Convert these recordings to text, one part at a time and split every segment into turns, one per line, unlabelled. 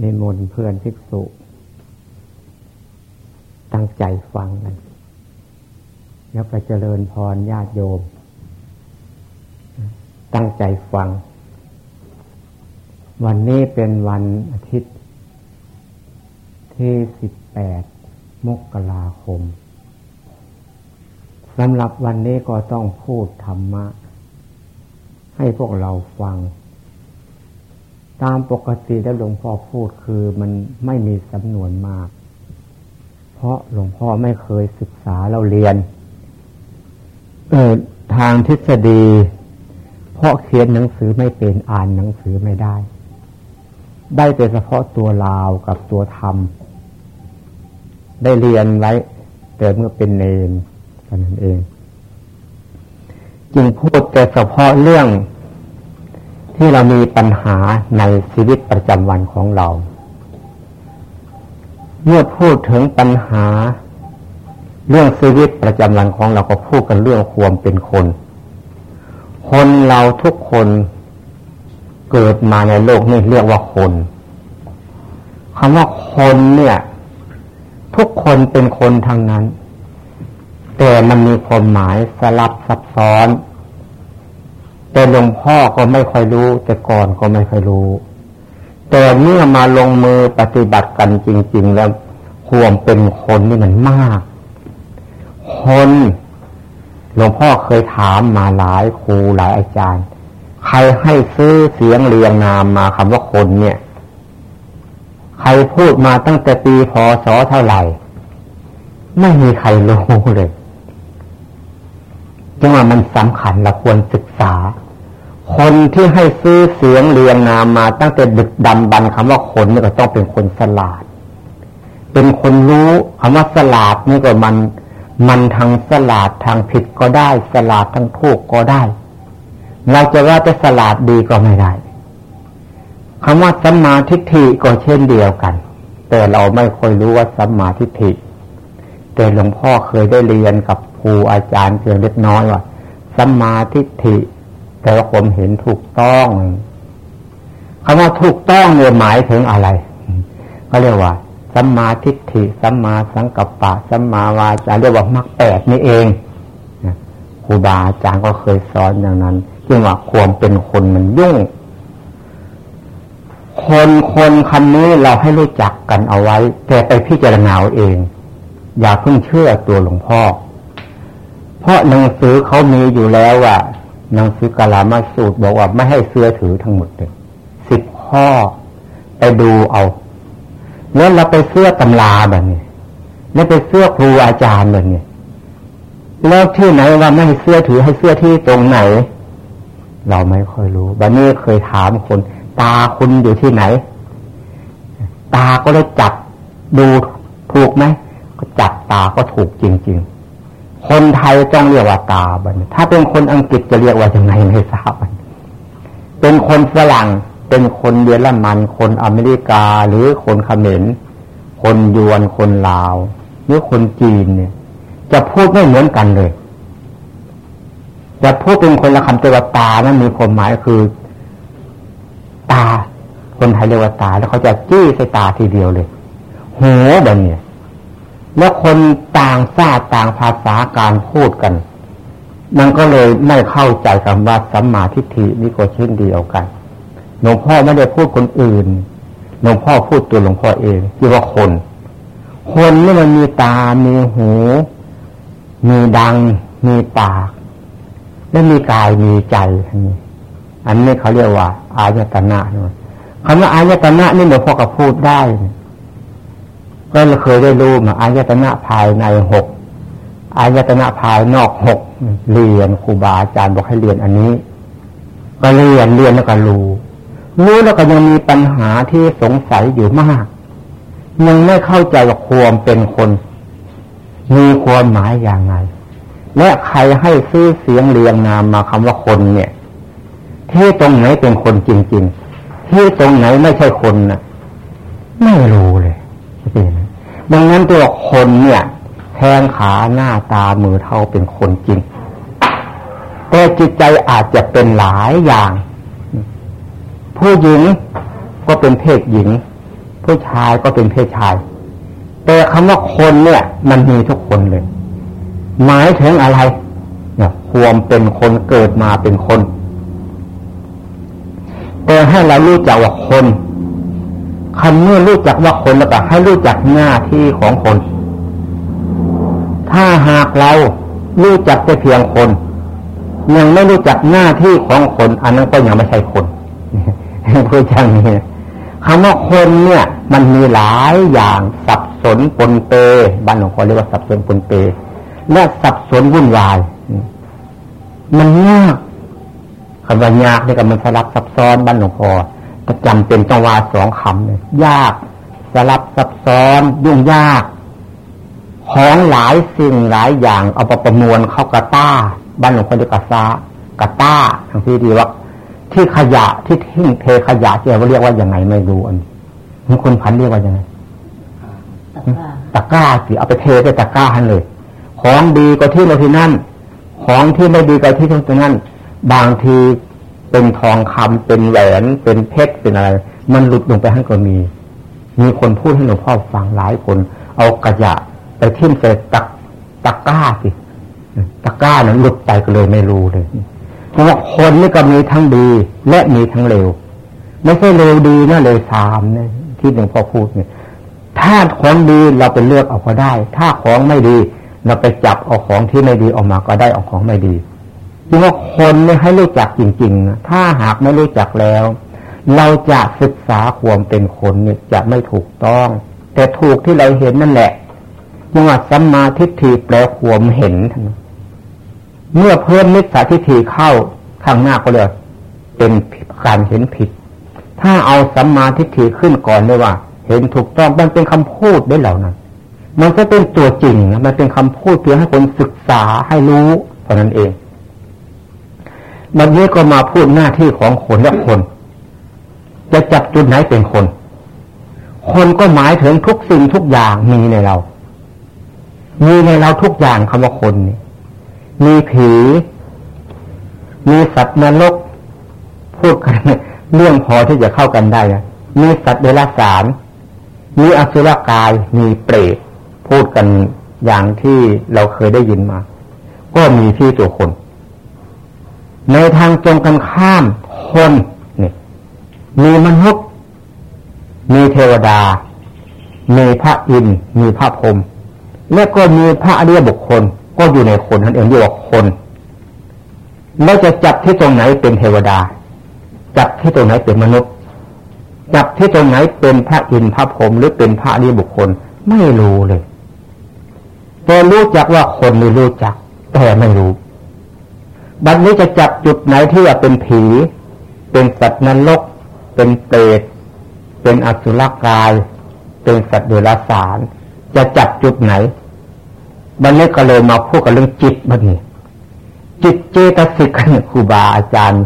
นิมนต์เพื่อนภิกษุ ตั้งใจฟังกัน แล้วก็เจริญพรญาติโยม ตั้งใจฟัง วันนี้เป็นวันอาทิตย์ ที่สิบแปดมกราคมสำหรับวันนี้ก็ต้องพูดธรรมะ ให้พวกเราฟัง ตามปกติแล้วหลวงพ่อพูดคือมันไม่มีสำนวนมาก เพราะหลวงพ่อไม่เคยศึกษาเราเรียน เออทางทฤษฎี เพราะเขียนหนังสือไม่เป็นอ่านหนังสือไม่ได้ ได้แต่เฉพาะตัวลาวกับตัวธรรม ได้เรียนไว้ แต่เมื่อเป็นเนนนั้นเอง จึงพูดแต่เฉพาะเรื่อง ที่เรามีปัญหาในชีวิตประจำวันของเรา เมื่อพูดถึงปัญหา เรื่องชีวิตประจำวันของเราก็พูดกันเรื่องความเป็นคน คนเราทุกคนเกิดมาในโลกนี้เรียกว่าคนคำว่าคนเนี่ย ทุกคนเป็นคนทางนั้น แต่มันมีความหมายสลับซับซ้อน แต่หลวงพ่อก็ไม่ค่อยรู้ แต่ก่อนก็ไม่ค่อยรู้ แต่เมื่อมาลงมือปฏิบัติกันจริง ๆ แล้วความเป็นคนนี่มันมาก คนหลวงพ่อเคยถามมาหลายครูหลายอาจารย์ ใครให้ซื้อเสียงเรียงนามมาคำว่าคนเนี่ย ใครพูดมาตั้งแต่ปีพศเท่าไหร่ ไม่มีใครรู้เลย จึงว่ามันสำคัญเราควรศึกษา คนที่ให้ซื้อเสียงเรียงนามมาตั้งแต่ดึกดำบรรคำว่าคนนี่ก็ต้องเป็นคนสลาด เป็นคนรู้คำว่าสลาดนี่ก็มันมันทางสลาดทางผิดก็ได้ สลาดทางถูกก็ได้ เราจะว่าจะสลาดดีก็ไม่ได้คำว่าสัมมาทิฏฐิก็เช่นเดียวกัน แต่เราไม่ค่อยรู้ว่าสัมมาทิฏฐิแต่หลวงพ่อเคยได้เรียนกับ ครูอาจารย์เพียงเล็กน้อยว่าสัมมาทิฏฐิแต่ว่าผมเห็นถูกต้องคำว่าถูกต้องเนี่ยหมายถึงอะไรเขาเรียกว่าสัมมาทิฏฐิสัมมาสังกัปปะสัมมาวาจาเรียกว่ามรรคแปดนี่เองครูบาอาจารย์ก็เคยสอนอย่างนั้นจึงว่าความเป็นคนมันยุ่ง คนคนคำนี้เราให้รู้จักกันเอาไว้ แต่ไปพิจารณาเอง อย่าเพิ่งเชื่อตัวหลวงพ่อ เพราะหนังสือเขามีอยู่แล้วว่าหนังสือกาลามาสูตรบอกว่าไม่ให้เสื้อถือทั้งหมดเลยสิบข้อไปดูเอา แล้วเราไปเสื้อตำราแบบนี้แล้วไปเสื้อครูอาจารย์แบบนี้แล้วที่ไหนว่าไม่ให้เสื้อถือให้เสื้อที่ตรงไหน เราไม่ค่อยรู้บันนี้เคยถามคน ตาคุณอยู่ที่ไหน ตาก็เลยจับดูถูกไหมก็จับตาก็ถูกจริง ๆ คนไทยต้องเรียกว่าตาบัน ถ้าเป็นคนอังกฤษจะเรียกว่าอยังไงไม่ทราบเป็นคนฝรั่ง เป็นคนเยอรมัน คนอเมริกา หรือคนเขมร คนยวน คนลาว หรือคนจีนเนี่ย จะพูดไม่เหมือนกันเลย จะพูดเป็นคนละคำแต่ว่าตานั้นมีความหมายคือ ตา คนไทยเรียกว่าตา แล้วเขาจะจี้ใส่ตาทีเดียวเลยหัวแบบนี้ แล้วคนต่างชาติต่างภาษาการพูดกัน มันก็เลยไม่เข้าใจคำว่าสัมมาทิฏฐินี่ก็เช่นเดียวกันหลวงพ่อไม่ได้พูดคนอื่นหลวงพ่อพูดตัวหลวงพ่อเองที่ว่าคน คนนี่มันมีตา มีหู มีดัง มีปาก และมีกายมีใจนี่อันนี้เขาเรียกว่า อายตนะคำว่าอายตนะนี่หลวงพ่อก็พูดได้ ก็เราเคยได้รู้มาอายตนะภายในหกอายตนะภายนอกหกเรียนครูบาอาจารย์บอกให้เรียนอันนี้ ก็เรียนเรียนแล้วก็รู้รู้แล้วก็ยังมีปัญหาที่สงสัยอยู่มาก ยังไม่เข้าใจว่าความเป็นคน มีความหมายอย่างไรและใครให้ซื้อเสียงเรียงนามมาคำว่าคนเนี่ย ที่ตรงไหนเป็นคนจริง ๆ ที่ตรงไหนไม่ใช่คนนะ่ะ ไม่รู้เลยเป็น ดังนั้นตัวคนเนี่ยแทงขาหน้าตามือเท่าเป็นคนจริง แต่จิตใจอาจจะเป็นหลายอย่าง ผู้หญิงก็เป็นเพศหญิง ผู้ชายก็เป็นเพศชาย แต่คำว่าคนเนี่ย มันมีทุกคนเลย หมายถึงอะไรเนี่ยความเป็นคนเกิดมาเป็นคน แต่ให้เรารู้จักว่าคน คำเมื่อรู้จักว่าคนแล้วก็ให้รู้จักหน้าที่ของคน ถ้าหากเรารู้จักแต่เพียงคน ยังไม่รู้จักหน้าที่ของคน อันนั้นก็ยังไม่ใช่คนเพูดอย่างนี้คำว่าคนเนี่ย มันมีหลายอย่างสับสนปนเปบ้านหลวงพ่อเรียกว่าสับสนปนเปและสับสนวุ่นวาย มันยากคำว่ายากนี่ก็มันสลับซับซ้อนบ้านหลวงพ่อ ประจำเป็นต้องว่าสองคำเลยยากสลับซับซ้อนยุ่งยาก ของหลายสิ่งหลายอย่างเอาประมวลเข้ากระต้าบ้านหลวงพ่อเรียกกระซากระต้าทางที่ดีว่า ที่ขยะที่ทิ้งเทขยะเรียกว่าอย่างไงไม่รู้อันนี้คุณพันเรียกว่ายังไงตะกร้าสิเอาไปเทไปตะกร้าหันเลย ของดีก็ที่เราที่นั่น ของที่ไม่ดีก็ที่ตรงนั้น บางที เป็นทองคำเป็นแหวน เป็นเพชรเป็นอะไร มันหลุดลงไปให้ก็มี มีคนพูดให้หลวงพ่อฟังหลายคน เอากระยะไปทิ้มใส่ตะตะก้าสิตะก้านั้นหลุดไปก็เลยไม่รู้เลยเพราะคนนี่ก็มีทั้งดีและมีทั้งเลวไม่ใช่เลวดีนะเลวสามเนี่ยที่หลวงพ่อพูดเนี่ย ถ้าของดีเราไปเลือกเอาก็ได้ ถ้าของไม่ดี เราไปจับเอาของที่ไม่ดีออกมาก็ได้เอาของไม่ดี จึงว่าคนไม่ให้รู้จักจริงๆ ถ้าหากไม่รู้จักแล้ว เราจะศึกษาความเป็นคนเนี่ยจะไม่ถูกต้อง แต่ถูกที่เราเห็นนั่นแหละยังว่าสัมมาทิฏฐิแปลความเห็น เมื่อเพิ่มมิจฉาทิฏฐิเข้าข้างหน้าก็เลยเป็นการเห็นผิด ถ้าเอาสัมมาทิฏฐิขึ้นก่อนเลยว่า เห็นถูกต้องมันเป็นคำพูดได้เหล่านั้นมันจะเป็นตัวจริงมันเป็นคำพูดเพื่อให้คนศึกษาให้รู้เท่านั้นเอง วันนี้ก็มาพูดหน้าที่ของคนและคน จะจับจุดไหนเป็นคน คนก็หมายถึงทุกสิ่งทุกอย่างมีในเรา มีในเราทุกอย่างคำว่าคนนี่มีผี มีสัตว์นรกพูดกันเรื่องพอที่จะเข้ากันได้นะมีสัตว์เดรัจฉาน มีอสุรกาย มีเปรต พูดกันอย่างที่เราเคยได้ยินมา ก็มีที่ตัวคน ในทางตรงกันข้ามคนเนี่ยมีมนุษย์ มีเทวดา มีพระอินทร์มีพระพรหมและก็มีพระอริยบุคคล ก็อยู่ในคนนั่นเองเรียกว่าคนแล้วจะจับที่ตรงไหนเป็นเทวดา จับที่ตรงไหนเป็นมนุษย์ จับที่ตรงไหนเป็นพระอินทร์พระพรหมหรือเป็นพระนีบุคคล ไม่รู้เลยแต่รู้จักว่าคนไม่รู้จัก แต่ไม่รู้ บัดนี้จะจับจุดไหนที่ว่าเป็นผี เป็นสัตว์นรก เป็นเปรต เป็นอสุรกาย เป็นสัตว์เดรัจฉาน จะจับจุดไหน บันนี้ก็เลยมาพูดกับเรื่องจิตบันนี้ จิตเจตสิกครูบาอาจารย์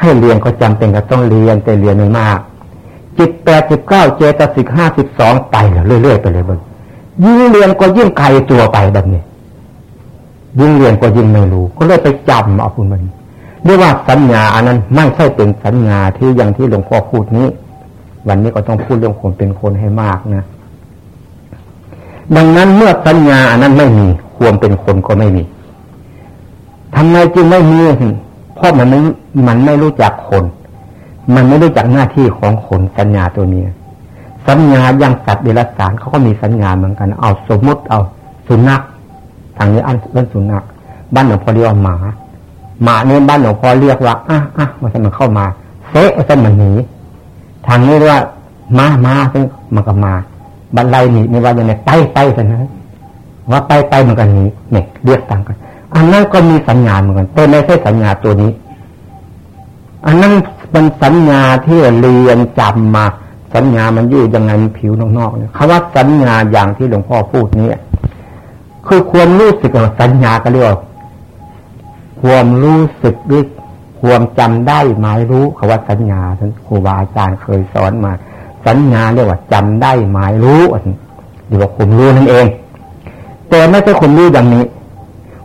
ให้เรียนก็จำเป็นก็ต้องเรียนแต่เรียนไม่มาก จิตแปดสิบเก้าเจตสิกห้าสิบสองไปเรื่อยๆไปเลยบันยิ่งเรียนก็ยิ่งไกลตัวไปแบบนี้ ยิ่งเรียนก็ยิ่งไม่รู้ ก็เลยไปจำเอาคุณมันเรียกว่าสัญญาอันนั้นไม่ใช่เป็นสัญญาที่อย่างที่หลวงพ่อพูดนี้ วันนี้ก็ต้องพูดเรื่องคนเป็นคนให้มากนะดังนั้นเมื่อสัญญาอันนั้นไม่มีควรเป็นคนก็ไม่มีทำไมจึงไม่มีเพราะมันไม่มันไม่รู้จักคน มันไม่รู้จักหน้าที่ของคนสัญญาตัวนี้สัญญาอย่างสัตว์เดรัจฉานเขาก็มีสัญญาเหมือนกัน เอาสมมติเอาสุนัข ทางนี้อันเรื่องสุนัขบ้านหลวงพ่อเรียกว่าหมา หมาเนี่ยบ้านหลวงพ่อเรียกว่าอะอะมันจะมันเข้ามาเซะจะมันหนีทางนี้เรียกว่ามามาซึ่งมันก็มาบันไดหนีนี่ว่าอย่างไรไปไปกันนะว่าไปไปมือนกันนี้เนี่ยเรียกต่างกัน อันนั้นก็มีสัญญาเหมือนกันแต่ไม่ใช่สัญญาตัวนี้ อันนั้นเป็นสัญญาที่เรียนจำมา สัญญามันอยู่ยังไงผิวนอกๆเนี่ยคำว่าสัญญาอย่างที่หลวงพ่อพูดนี้ คือความรู้สึกของสัญญาก็เรียกว่าความรู้สึกด้วยความจำได้หมายรู้คำว่าสัญญาท่านครูบาอาจารย์เคยสอนมา สัญญาเรียกว่าจำได้หมายรู้เรียกว่าความรู้นั่นเอง แต่ไม่ใช่ความรู้อย่างนี้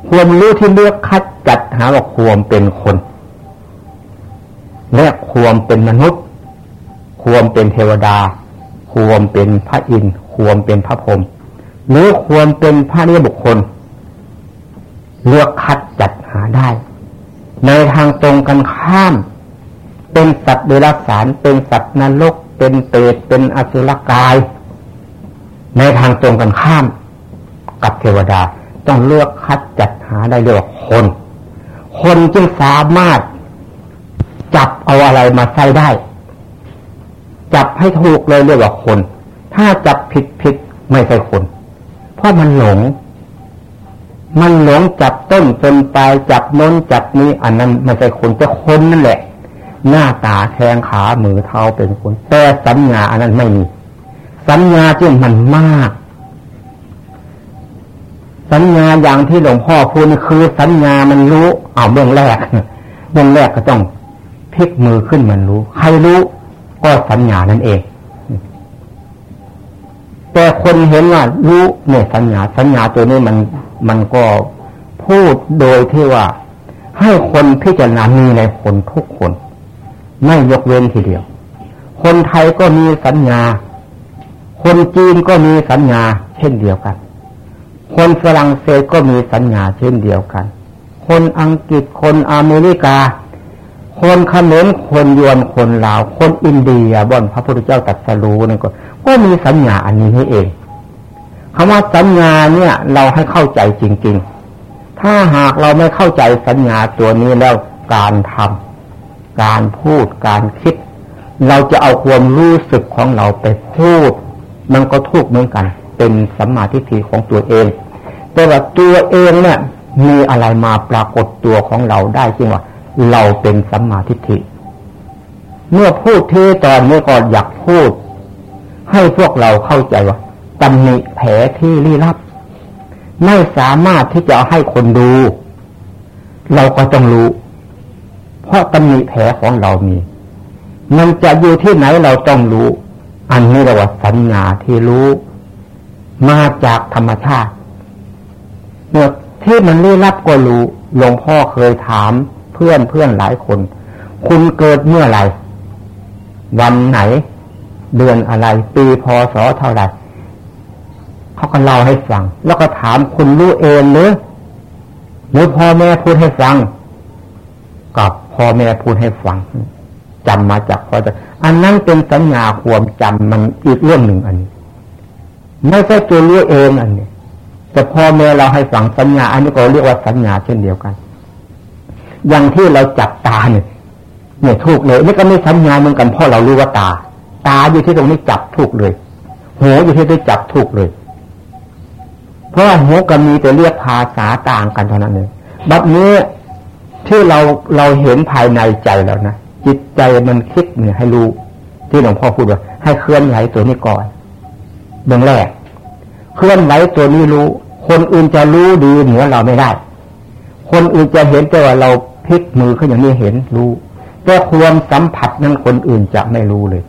ความรู้ที่เลือกคัดจัดหาว่าความเป็นคน และความเป็นมนุษย์ ความเป็นเทวดาคควรเป็นพระอินทร์ควรเป็นพระพรหม หรือควรเป็นพระเรียบุคคล เลือกคัดจัดหาได้ ในทางตรงกันข้าม เป็นสัตว์เดรัจฉานเป็นสัตว์นรกเป็นเปรตเป็นอสุรกาย ในทางตรงกันข้าม กับเทวดาต้องเลือกคัดจัดหาได้เรียกว่าคน คนจึงสามารถจับเอาอะไรมาใส่ได้ จับให้ถูกเลยเรียกว่าคน ถ้าจับผิดผิดไม่ใช่คน ราะมันหลง มันหลงจับต้นจนปลายจับน้นจับนี้อันนั้นไม่ใช่คนจะคนนั่นแหละ หน้าตาแขงขามือเท้าเป็นคน แต่สัญญาอันนั้นไม่มีสัญญาจึงมันมาก สัญญาอย่างที่หลวงพ่อพูดคือสัญญามันรู้เอาเบื้องแรกเบื้องแรกก็ต้องพลิกมือขึ้นมันรู้ ใครรู้ก็สัญญานั่นเอง แต่คนเห็นว่ารู้เนี่ยสัญญาสัญญาตัวนี้มันมันก็พูดโดยที่ว่า ให้คนพิจารณามีในคนทุกคน ไม่ยกเว้นทีเดียว คนไทยก็มีสัญญา คนจีนก็มีสัญญา เช่นเดียวกัน คนฝรั่งเศสก็มีสัญญาเช่นเดียวกัน คนอังกฤษคนอเมริกา คนเขมรคนยวนคนลาว คนอินเดียบนพระพุทธเจ้าตรัสรู้นั่นก็ก็มีสัญญาอันนี้ให้เองคำว่าสัญญาเนี่ย เราให้เข้าใจจริง ๆ ถ้าหากเราไม่เข้าใจสัญญาตัวนี้แล้วการทำการพูดการคิด เราจะเอาความรู้สึกของเราไปพูด มันก็ทุกเหมือนกัน เป็นสัมมาทิฏฐิของตัวเอง แต่ว่าตัวเองเนี่ยมีอะไรมาปรากฏตัวของเราได้จริงว่า เราเป็นสัมมาทิฏฐิ เมื่อพูดเทตอนนี้ก็อยากพูด ให้พวกเราเข้าใจว่าตำหนิแผลที่ลี้ลับ ไม่สามารถที่จะให้คนดู เราก็ต้องรู้ เพราะตำหนิแผลของเรามี มันจะอยู่ที่ไหนเราต้องรู้ อันนี้เราว่าสัญญาที่รู้ มาจากธรรมชาติเมื่อที่มันลี้ลับก็รู้หลวงพ่อเคยถาม เพื่อนเพื่อนหลายคน คุณเกิดเมื่อไรวันไหน เดือนอะไร ปีพศเท่าไหร่เขาก็เล่าให้ฟัง แล้วก็ถามคุณรู้เองหรือหรือพ่อแม่พูดให้ฟัง กับพ่อแม่พูดให้ฟังจำมาจากพ่อจะอันนั้นเป็นสัญญาความจำมันอีกเรื่องหนึ่งอันนี้ไม่ใช่ตัวรู้เองอันนี้แต่พ่อแม่เราให้ฟังสัญญา อันนี้ก็เรียกว่าสัญญาเช่นเดียวกัน อย่างที่เราจับตาเนี่ยเนี่ยถูกเลยนี่ก็ไม่สัญญาเหมือนกันเพราะเรารู้ว่าตา ตาอยู่ที่ตรงนี้จับถูกเลยหัวอยู่ที่ตรงนี้จับถูกเลย เพราะหัวกับมีแต่เรียกภาษาต่างกันเท่านั้นเองแบบนี้ที่เราเราเห็นภายในใจแล้วนะจิตใจมันคิดเนี่ยให้รู้ ที่หลวงพ่อพูดว่า ให้เคลื่อนไหวตัวนี้ก่อนเบื้องแรก เคลื่อนไหวตัวนี้รู้ คนอื่นจะรู้ดีเหนือเราไม่ได้ คนอื่นจะเห็นแต่ว่าเรา พลิกมือเขาอย่างนี้เห็นรู้ แต่ความสัมผัสนั้นคนอื่นจะไม่รู้เลย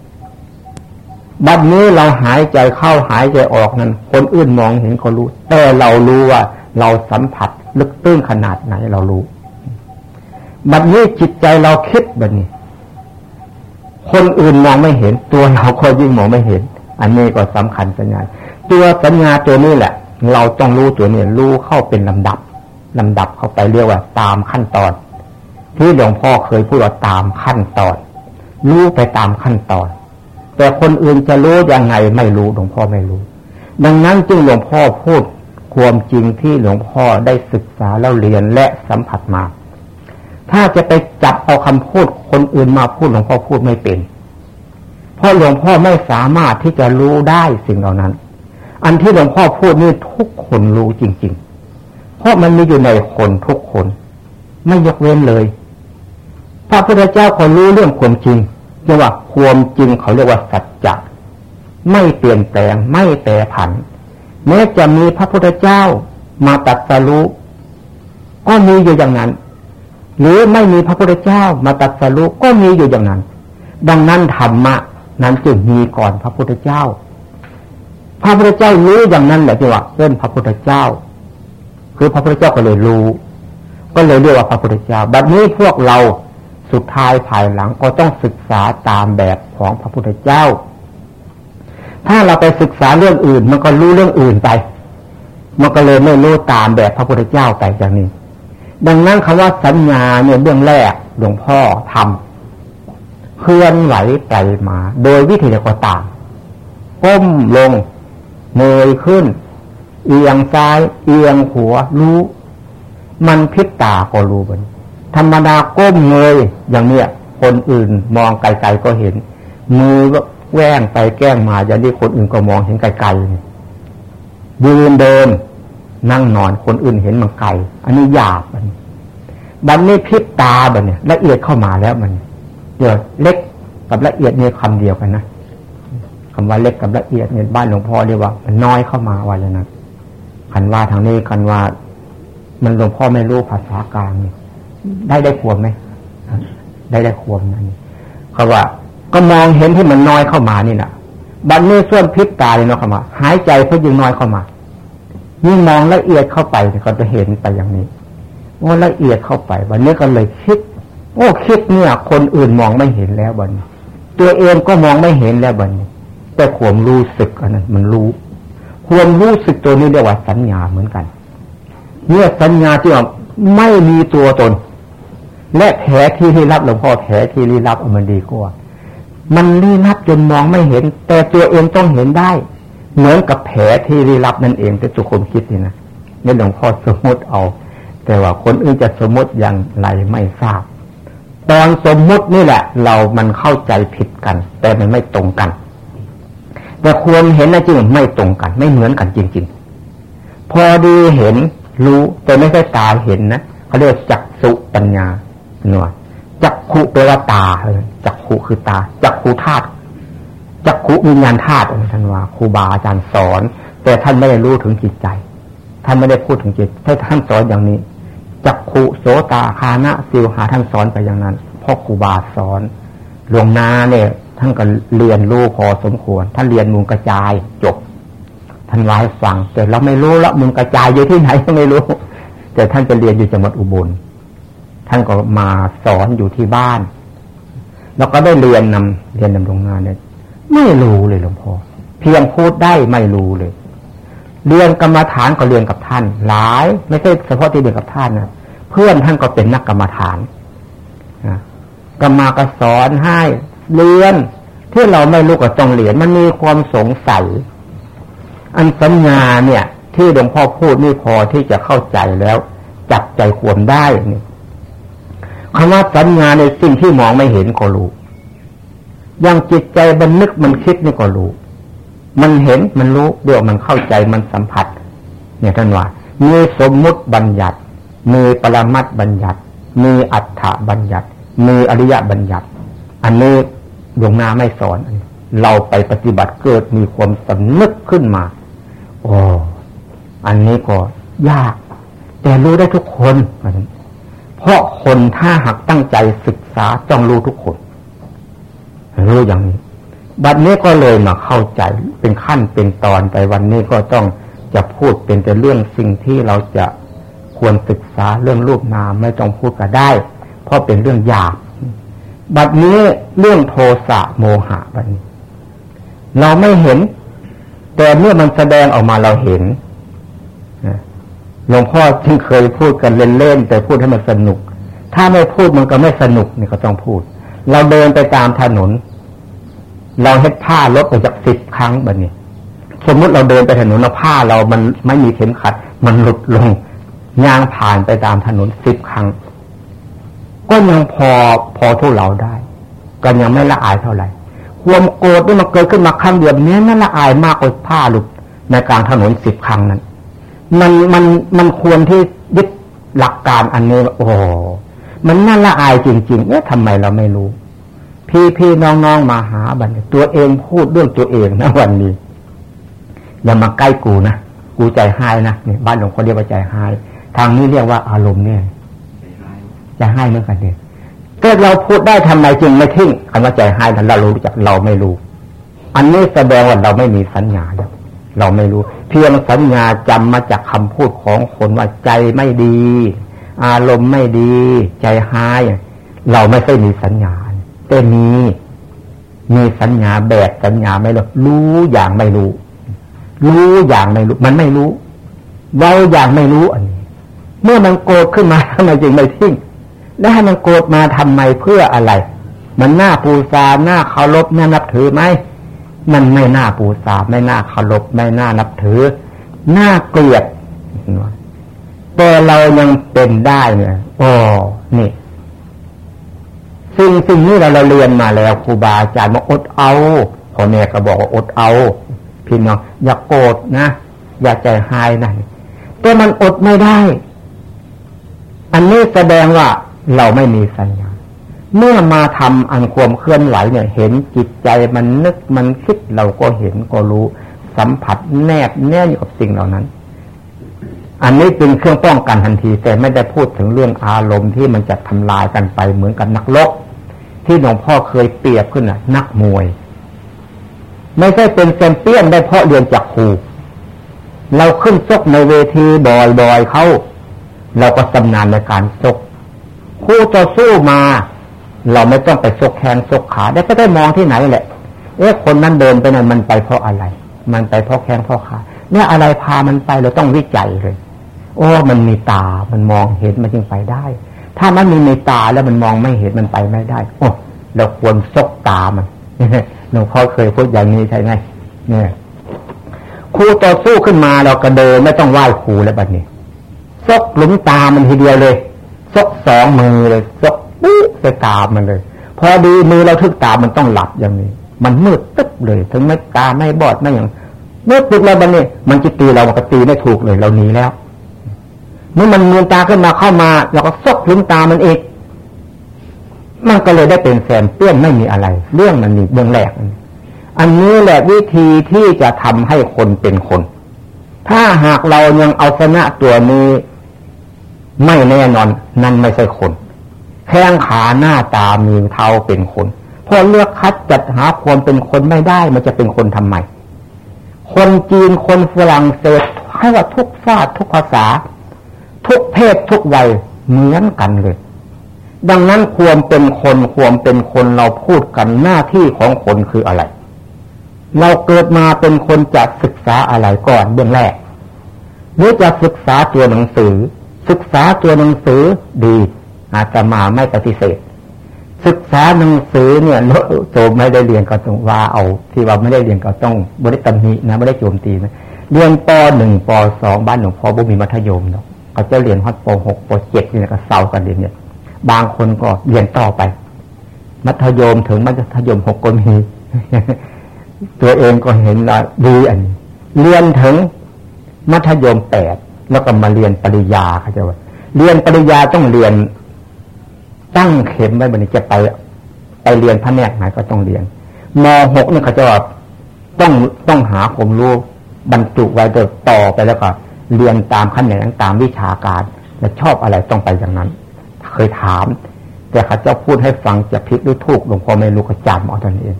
บัดนี้เราหายใจเข้าหายใจออกนั้น คนอื่นมองเห็นเขารู้ แต่เรารู้ว่า เราสัมผัสลึกตื้นขนาดไหนเรารู้ บัดนี้จิตใจเราคิดแบบนี้ คนอื่นมองไม่เห็น ตัวเราก็ยิ่งมองไม่เห็น อันนี้ก็สำคัญสัญญาตัวสัญญาตัวนี้แหละ เราต้องรู้ตัวนี้รู้เข้าเป็นลำดับลำดับเข้าไปเรียกว่าตามขั้นตอน ที่หลวงพ่อเคยพูดว่าตามขั้นตอน รู้ไปตามขั้นตอน แต่คนอื่นจะรู้ยังไงไม่รู้หลวงพ่อไม่รู้ ดังนั้นจึงหลวงพ่อพูดความจริงที่หลวงพ่อได้ศึกษาแล้วเรียนและสัมผัสมา ถ้าจะไปจับเอาคำพูดคนอื่นมาพูดหลวงพ่อพูดไม่เป็น เพราะหลวงพ่อไม่สามารถที่จะรู้ได้สิ่งเหล่านั้น อันที่หลวงพ่อพูดนี่ทุกคนรู้จริง ๆ เพราะมันมีอยู่ในคนทุกคน ไม่ยกเว้นเลย ระพุทธเจ้าเขารู้เรื่องความจริงเรียกว่าความจริงเขาเรียกว่าสัจจะไม่เปลี่ยนแปลงไม่แปรผัน แม้จะมีพระพุทธเจ้ามาตัดสรู้ก็มีอยู่อย่างนั้น หรือไม่มีพระพุทธเจ้ามาตัดสรู้ก็มีอยู่อย่างนั้น ดังนั้นธรรมะนั้นจึงมีก่อนพระพุทธเจ้า พระพุทธเจ้ารู้อย่างนั้นแหละที่ว่าเอิ้นพระพุทธเจ้า คือพระพุทธเจ้าก็เลยรู้ ก็เลยเรียกว่าพระพุทธเจ้า บัดนี้พวกเรา สุดท้ายภายหลังก็ต้องศึกษาตามแบบของพระพุทธเจ้า ถ้าเราไปศึกษาเรื่องอื่น มันก็รู้เรื่องอื่นไป มันก็เลยไม่รู้ตามแบบพระพุทธเจ้าไปอย่างนี้ ดังนั้นคำว่าสัญญาเนี่ยเบื้องแรกหลวงพ่อทำเคลื่อนไหวไปมา โดยวิธีใดก็ตามก้มลงเงยขึ้น เอียงซ้าย เอียงหัวรู้ มันพิษตาก็รู้บัน ธรรมดาก้มเงยอย่างเนี้ยคนอื่นมองไกลๆก็เห็น มือก็แว่งไปแก้งมาอย่างนี้คนอื่นก็มองเห็นไกลๆยืนเดิน นั่งนอนคนอื่นเห็นมันไกล อันนี้หยาบมันบันนี้พิษตาบันเนี่ยละเอียดเข้ามาแล้วมันเดี๋ยวเล็กกับละเอียดเนี่ยคำเดียวกันนะคำว่าเล็กกับละเอียดเนี่ยบ้านหลวงพ่อเรียกว่า มันน้อยเข้ามาว่าอย่างนั้นคันว่าทางนี้คันว่า มันหลวงพ่อไม่รู้ภาษากลางเนี่ย ได้ได้ควรไหมได้ได้ควรนั่นเขาว่า ก็มองเห็นที่มันน้อยเข้ามานี่นะบัดนี้ส่วนพิษตาเลยเนาะเข้ามา หายใจเพื่อยิ่งน้อยเข้ามา ยิ่งมองละเอียดเข้าไปก็จะเห็นไปอย่างนี้ว่าละเอียดเข้าไป วันนี้ก็เลยคิดโอ้คิดเนี่ย คนอื่นมองไม่เห็นแล้วบันตัวเองก็มองไม่เห็นแล้วบันแต่ควมรู้สึกอันนั้นมันรู้ความรู้สึกตัวนี้เรียกว่าสัญญาเหมือนกันเนี่ยสัญญาที่ว่าไม่มีตัวตน และแผลที่ลี้ลับหลวงพ่อแผลที่ลี้ลับมันดีกว่า มันลี้ลับจนมองไม่เห็น แต่ตัวเองต้องเห็นได้ เหมือนกับแผลที่ลี้ลับนั่นเองแต่จุคนคิดนี่นะนี่หลวงพ่อสมมติเอา แต่ว่าคนอื่นจะสมมติอย่างไรไม่ทราบ ตอนสมมตินี่แหละ เรามันเข้าใจผิดกัน แต่มันไม่ตรงกัน แต่ควรเห็นนะจริงไม่ตรงกัน ไม่เหมือนกันจริง ๆ พอดีเห็นรู้แต่ไม่ใช่ตาเห็นนะเขาเรียกจักสุปัญญา หน่วยจักขุแปลว่าตาจักขุคือตาจักขุธาตุจักขุวิญญาณธาตุท่านว่าครูบาอาจารย์สอน แต่ท่านไม่ได้รู้ถึงจิตใจ ท่านไม่ได้พูดถึงจิตถ้ท่านสอนอย่างนี้จักขุโสตาคานะสิวหาท่านสอนไปอย่างนั้นพ่อครูบาสอนหลวงนาเนี่ยท่านก็เรียนรู้พอสมควร ท่านเรียนมุงกระจายจบ ท่านไว้ฟังแต่เราไม่รู้ละมุงกระจายอยู่ที่ไหนก็ไม่รู้ แต่ท่านจะเรียนอยู่จังหวัดอุบล ท่านก็มาสอนอยู่ที่บ้าน แล้วก็ได้เรียนนำเรียนนำโรงงานเนี่ยไม่รู้เลยหลวงพ่อเพียงพูดได้ไม่รู้เลย เรียนกรรมฐานก็เรียนกับท่าน หลาย ไม่ใช่เฉพาะที่เรียนกับท่านนะเพื่อนท่านก็เป็นนักกรรมฐานนะกรรมาก็สอนให้เรียนที่เราไม่รู้ก็ต้องเรียนมันมีความสงสัย อันสัญญาเนี่ย ที่หลวงพ่อพูดนี่พอที่จะเข้าใจแล้ว จับใจควมได้นี่ คำว่าสัญญาในสิ่งที่มองไม่เห็นก็รู้ยังจิตใจมันนึกมันคิดนี่ก็รู้ มันเห็นมันรู้เดี๋ยวมันเข้าใจมันสัมผัส เนี่ยท่านว่ามีสมมุติบัญญัติ มีปรมัตบัญญัติ มีอัฏฐบัญญัติ มีอริยบัญญัติ อันนี้หลวงนาไม่สอน เราไปปฏิบัติเกิดมีความสำนึกขึ้นมา โอ้ อันนี้ก็ยาก แต่รู้ได้ทุกคน เพราะคนถ้าหากตั้งใจศึกษาจ้องรู้ทุกคน รู้อย่างนี้ บัดนี้ก็เลยมาเข้าใจเป็นขั้นเป็นตอนไปวันนี้ก็ต้องจะพูดเป็นแต่เรื่องสิ่งที่เราจะควรศึกษาเรื่องรูปนามไม่ต้องพูดก็ได้ เพราะเป็นเรื่องยากบัดนี้เรื่องโทสะโมหะบัดนี้ เราไม่เห็น แต่เมื่อมันแสดงออกมาเราเห็น หลวงพ่อจึงเคยพูดกันเล่นๆแต่พูดให้มันสนุก ถ้าไม่พูดมันก็ไม่สนุกนี่ก็ต้องพูด เราเดินไปตามถนน เราเฮ็ดผ้าลดไปจากสิบครั้งแบบนี้ สมมุติเราเดินไปถนนเราผ้าเรามันไม่มีเข็มขัด มันหลุดลงยางผ่านไปตามถนนสิบครั้ง ก็ยังพอพอทุเราได้ ก็ยังไม่ละอายเท่าไหร่ความโกรธที่มันเกิดขึ้นมาครั้งเดียวนี้นั่นละอายมากกว่าผ้าหลุดในกลางถนนสิบครั้งนั้น มันมันมันควรที่ยึดหลักการอันนี้ โอ้มันน่าละอายจริง ๆ เอ๊ะทำไมเราไม่รู้ พี่พี่น้องน้องมาหาบันตัวเองพูดเรื่องตัวเองนะวันนี้อย่ามาใกล้กูนะกูใจหายนะนี่บ้านหลวงพ่อเรียกว่าใจหาย ทางนี้เรียกว่าอารมณ์เนี่ยจะให้เหมือนกันเนี่ยก็เราพูดได้ทำไมจึงไม่ทิ้งคำว่าใจให้นั้นเรารู้จักเราไม่รู้ อันนี้แสดงว่าเราไม่มีสัญญาเราไม่รู้ พียงสัญญาจำมาจากคำพูดของคนว่าใจไม่ดี อารมณ์ไม่ดี ใจหาย เราไม่ใช่มีสัญญาแต่มีมีสัญญาแบบสัญญาไม่รู้รู้อย่างไม่รู้ รู้อย่างไม่รู้ มันไม่รู้เราอย่างไม่รู้อันนี้ เมื่อมันโกรธขึ้นมาทำไมจึงไม่ทิ้งแล้วให้มันโกรธมาทำไมเพื่ออะไร มันหน้าปูซาหน้าเคารพน่านับถือไหม มันไม่น่าปูซาไม่น่าเคารพไม่น่านับถือน้าเกลียดแต่เรายังเป็นได้เนี่ยอ๋อนี่สิ่งสิ่งนี้เราเราเรียนมาแล้วครูบาอาจารย์มาอดเอาพ่อแม่ก็บอกว่าอดเอาพี่น้องอย่ากโกรธนะอย่าใจหายนะแต่มันอดไม่ได้ อันนี้แสดงว่าเราไม่มีสัญญา เมื่อมาทำอันความเคลื่อนไหวเนี่ย เห็นจิตใจมันนึกมันคิดเราก็เห็นก็รู้ สัมผัสแนบแน่นอยู่กับสิ่งเหล่านั้น อันนี้เป็นเครื่องป้องกันทันที แต่ไม่ได้พูดถึงเรื่องอารมณ์ที่มันจะทำลายกันไปเหมือนกับนักลบที่หลวงพ่อเคยเปรียบขึ้นน่ะ นักมวย ไม่ใช่เป็นแชมเปี้ยนได้เพราะเรียนจากครูเราขึ้นซกในเวทีบ่อยๆเขาเราก็สำนานในการซกครูจะสู้มา เราไม่ต้องไปซกแขนซกขาได้ก็ได้มองที่ไหนแหละ เอ๊ะคนนั้นเดินไปนั้นมันไปเพราะอะไร มันไปเพราะแขนเพราะขาเนี่ยอะไรพามันไปเราต้องวิจัยเลย โอ้มันมีตา มันมองเห็นมันจึงไปได้ ถ้ามันมีในตาแล้วมันมองไม่เห็นมันไปไม่ได้ โอ้เราควรซกตามันหลวงพ่อเคยพูดอย่างนี้ใช่ไหมเนี่ยครูต่อสู้ขึ้นมาเรากระเดินไม่ต้องไหว้ครูแล้วบัดนี้ซกหลุมตามันทีเดียวเลยซกสองมือเลยซก ปุ๊บใส่ตามันเลย พอดีมือเราทึกตามันต้องหลับอย่างนี้ มันมืดตึ๊บเลย ถึงไม่ตาไม่บอดไม่อย่างมืดตึ๊บแล้วบัดนี้มันจะตีเราก็ตีไม่ถูกเลยเราหนีแล้วเมื่อมันมือตาขึ้นมาเข้ามาเราก็ซกลืมตามันอีกมันก็เลยได้เป็นแสนเปี้ยนไม่มีอะไร เรื่องมันมีเบื้องแรกอันนี้แหละวิธีที่จะทำให้คนเป็นคน ถ้าหากเรายังเอาชนะตัวนี้ ไม่แน่นอนนั่นไม่ใช่คน แข้งขาหน้าตามีเท้าเป็นคนพอเลือกคัดจัดหาความเป็นคนไม่ได้ มันจะเป็นคนทำไม คนจีนคนฝรั่งเศสให้ว่าทุกชาติทุกภาษา ทุกเพศทุกวัยเหมือนกันเลย ดังนั้นควรเป็นคนควรเป็นคนเราพูดกันหน้าที่ของคนคืออะไร เราเกิดมาเป็นคนจะศึกษาอะไรก่อนเบื้องแรกหรือจะศึกษาตัวหนังสือ ศึกษาตัวหนังสือดี อาจจะมาไม่ปฏิเสธ ศึกษาหนังสือเนี่ยโจมไม่ได้เรียนก็ต้องว่าเอา ที่ว่าไม่ได้เรียนก็ต้องบริตรนี้นะไม่ได้โจมตีนะเรียนปหนึ่งปสองบ้านหลวงพ่อบุมีมัธยมเนาะเขาจะเรียนฮอดป .6 ป .7 นี่ก็เศร้ากันเรียนเนี่ย บางคนก็เรียนต่อไป มัธยมถึงมัธยมหกก็มีตัวเองก็เห็นว่าดีอันเรียนถึงมัธยมแปดแล้วก็มาเรียนปริญญาเขาจะว่าเรียนปริญญาต้องเรียน ตั้งเข็มไว้บันนี้จะไปไปเรียนพระแนกไหนก็ต้องเรียนมหกนี่เขาจะว่าต้องต้องหาผมรู้บรรจุไว้ต่อไปแล้วก็เรียนตามขั้นไหนตามวิชาการจะชอบอะไรต้องไปอย่างนั้น เคยถาม แต่ข้าเจ้าพูดให้ฟังจะผิดหรือถูกหลวงพ่อไม่รู้ก็จำเอาตนเอง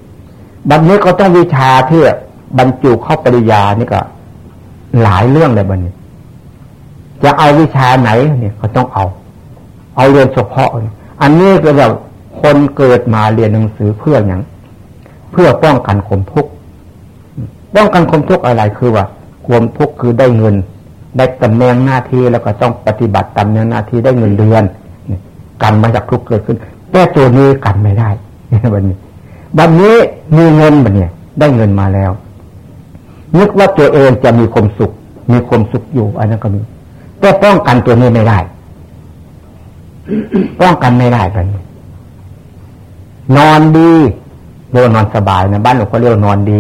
บัดนี้ก็ต้องวิชาที่บรรจุเข้าปริญญานี่ก็ หลายเรื่องเลยบัดนี้ จะเอาวิชาไหนเนี่ยก็ต้องเอา เอาเรียนเฉพาะ อันนี้ก็แบบคนเกิดมาเรียนหนังสือเพื่ออย่างเพื่อป้องกันข่มทุกข์ป้องกันข่มทุกข์อะไรคือว่าความทุกข์คือได้เงิน ได้ตำแหน่งหน้าที่แล้วก็ต้องปฏิบัติตามแหน่งหน้าที่ได้เงินเดือนกันมาจากทุกเกิดขึ้นแต่ตัวนี้กันไม่ได้บันนี้บันนี้มีเงินบันเนี่ย ได้เงินมาแล้ว นึกว่าตัวเองจะมีความสุข มีความสุขอยู่อันนั้นก็มีแต่ป้องกันตัวนี้ไม่ได้ ป้องกันไม่ได้บันนี้นอนดีเรียกนอนสบายนะบ้านหลวงพ่อเรียกนอนดี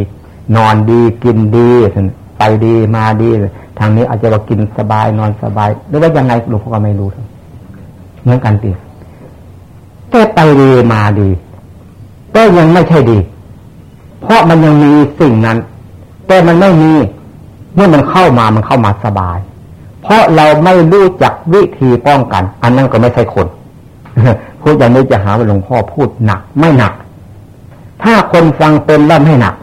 นอนดีกินดีไปดีมาดี ทางนี้อาจจะว่ากินสบายนอนสบาย หรือว่ายังไงหลวงพ่อก็ไม่รู้เหมือนกันตีแต่ไปดีมาดีก็ยังไม่ใช่ดี เพราะมันยังมีสิ่งนั้น แต่มันไม่มี เมื่อมันเข้ามามันเข้ามาสบาย เพราะเราไม่รู้จักวิธีป้องกัน อันนั้นก็ไม่ใช่คนพูดอย่างนี้จะหาว่าหลวงพ่อพูดหนัก ไม่หนัก ถ้าคนฟังเป็นแล้วไม่หนัก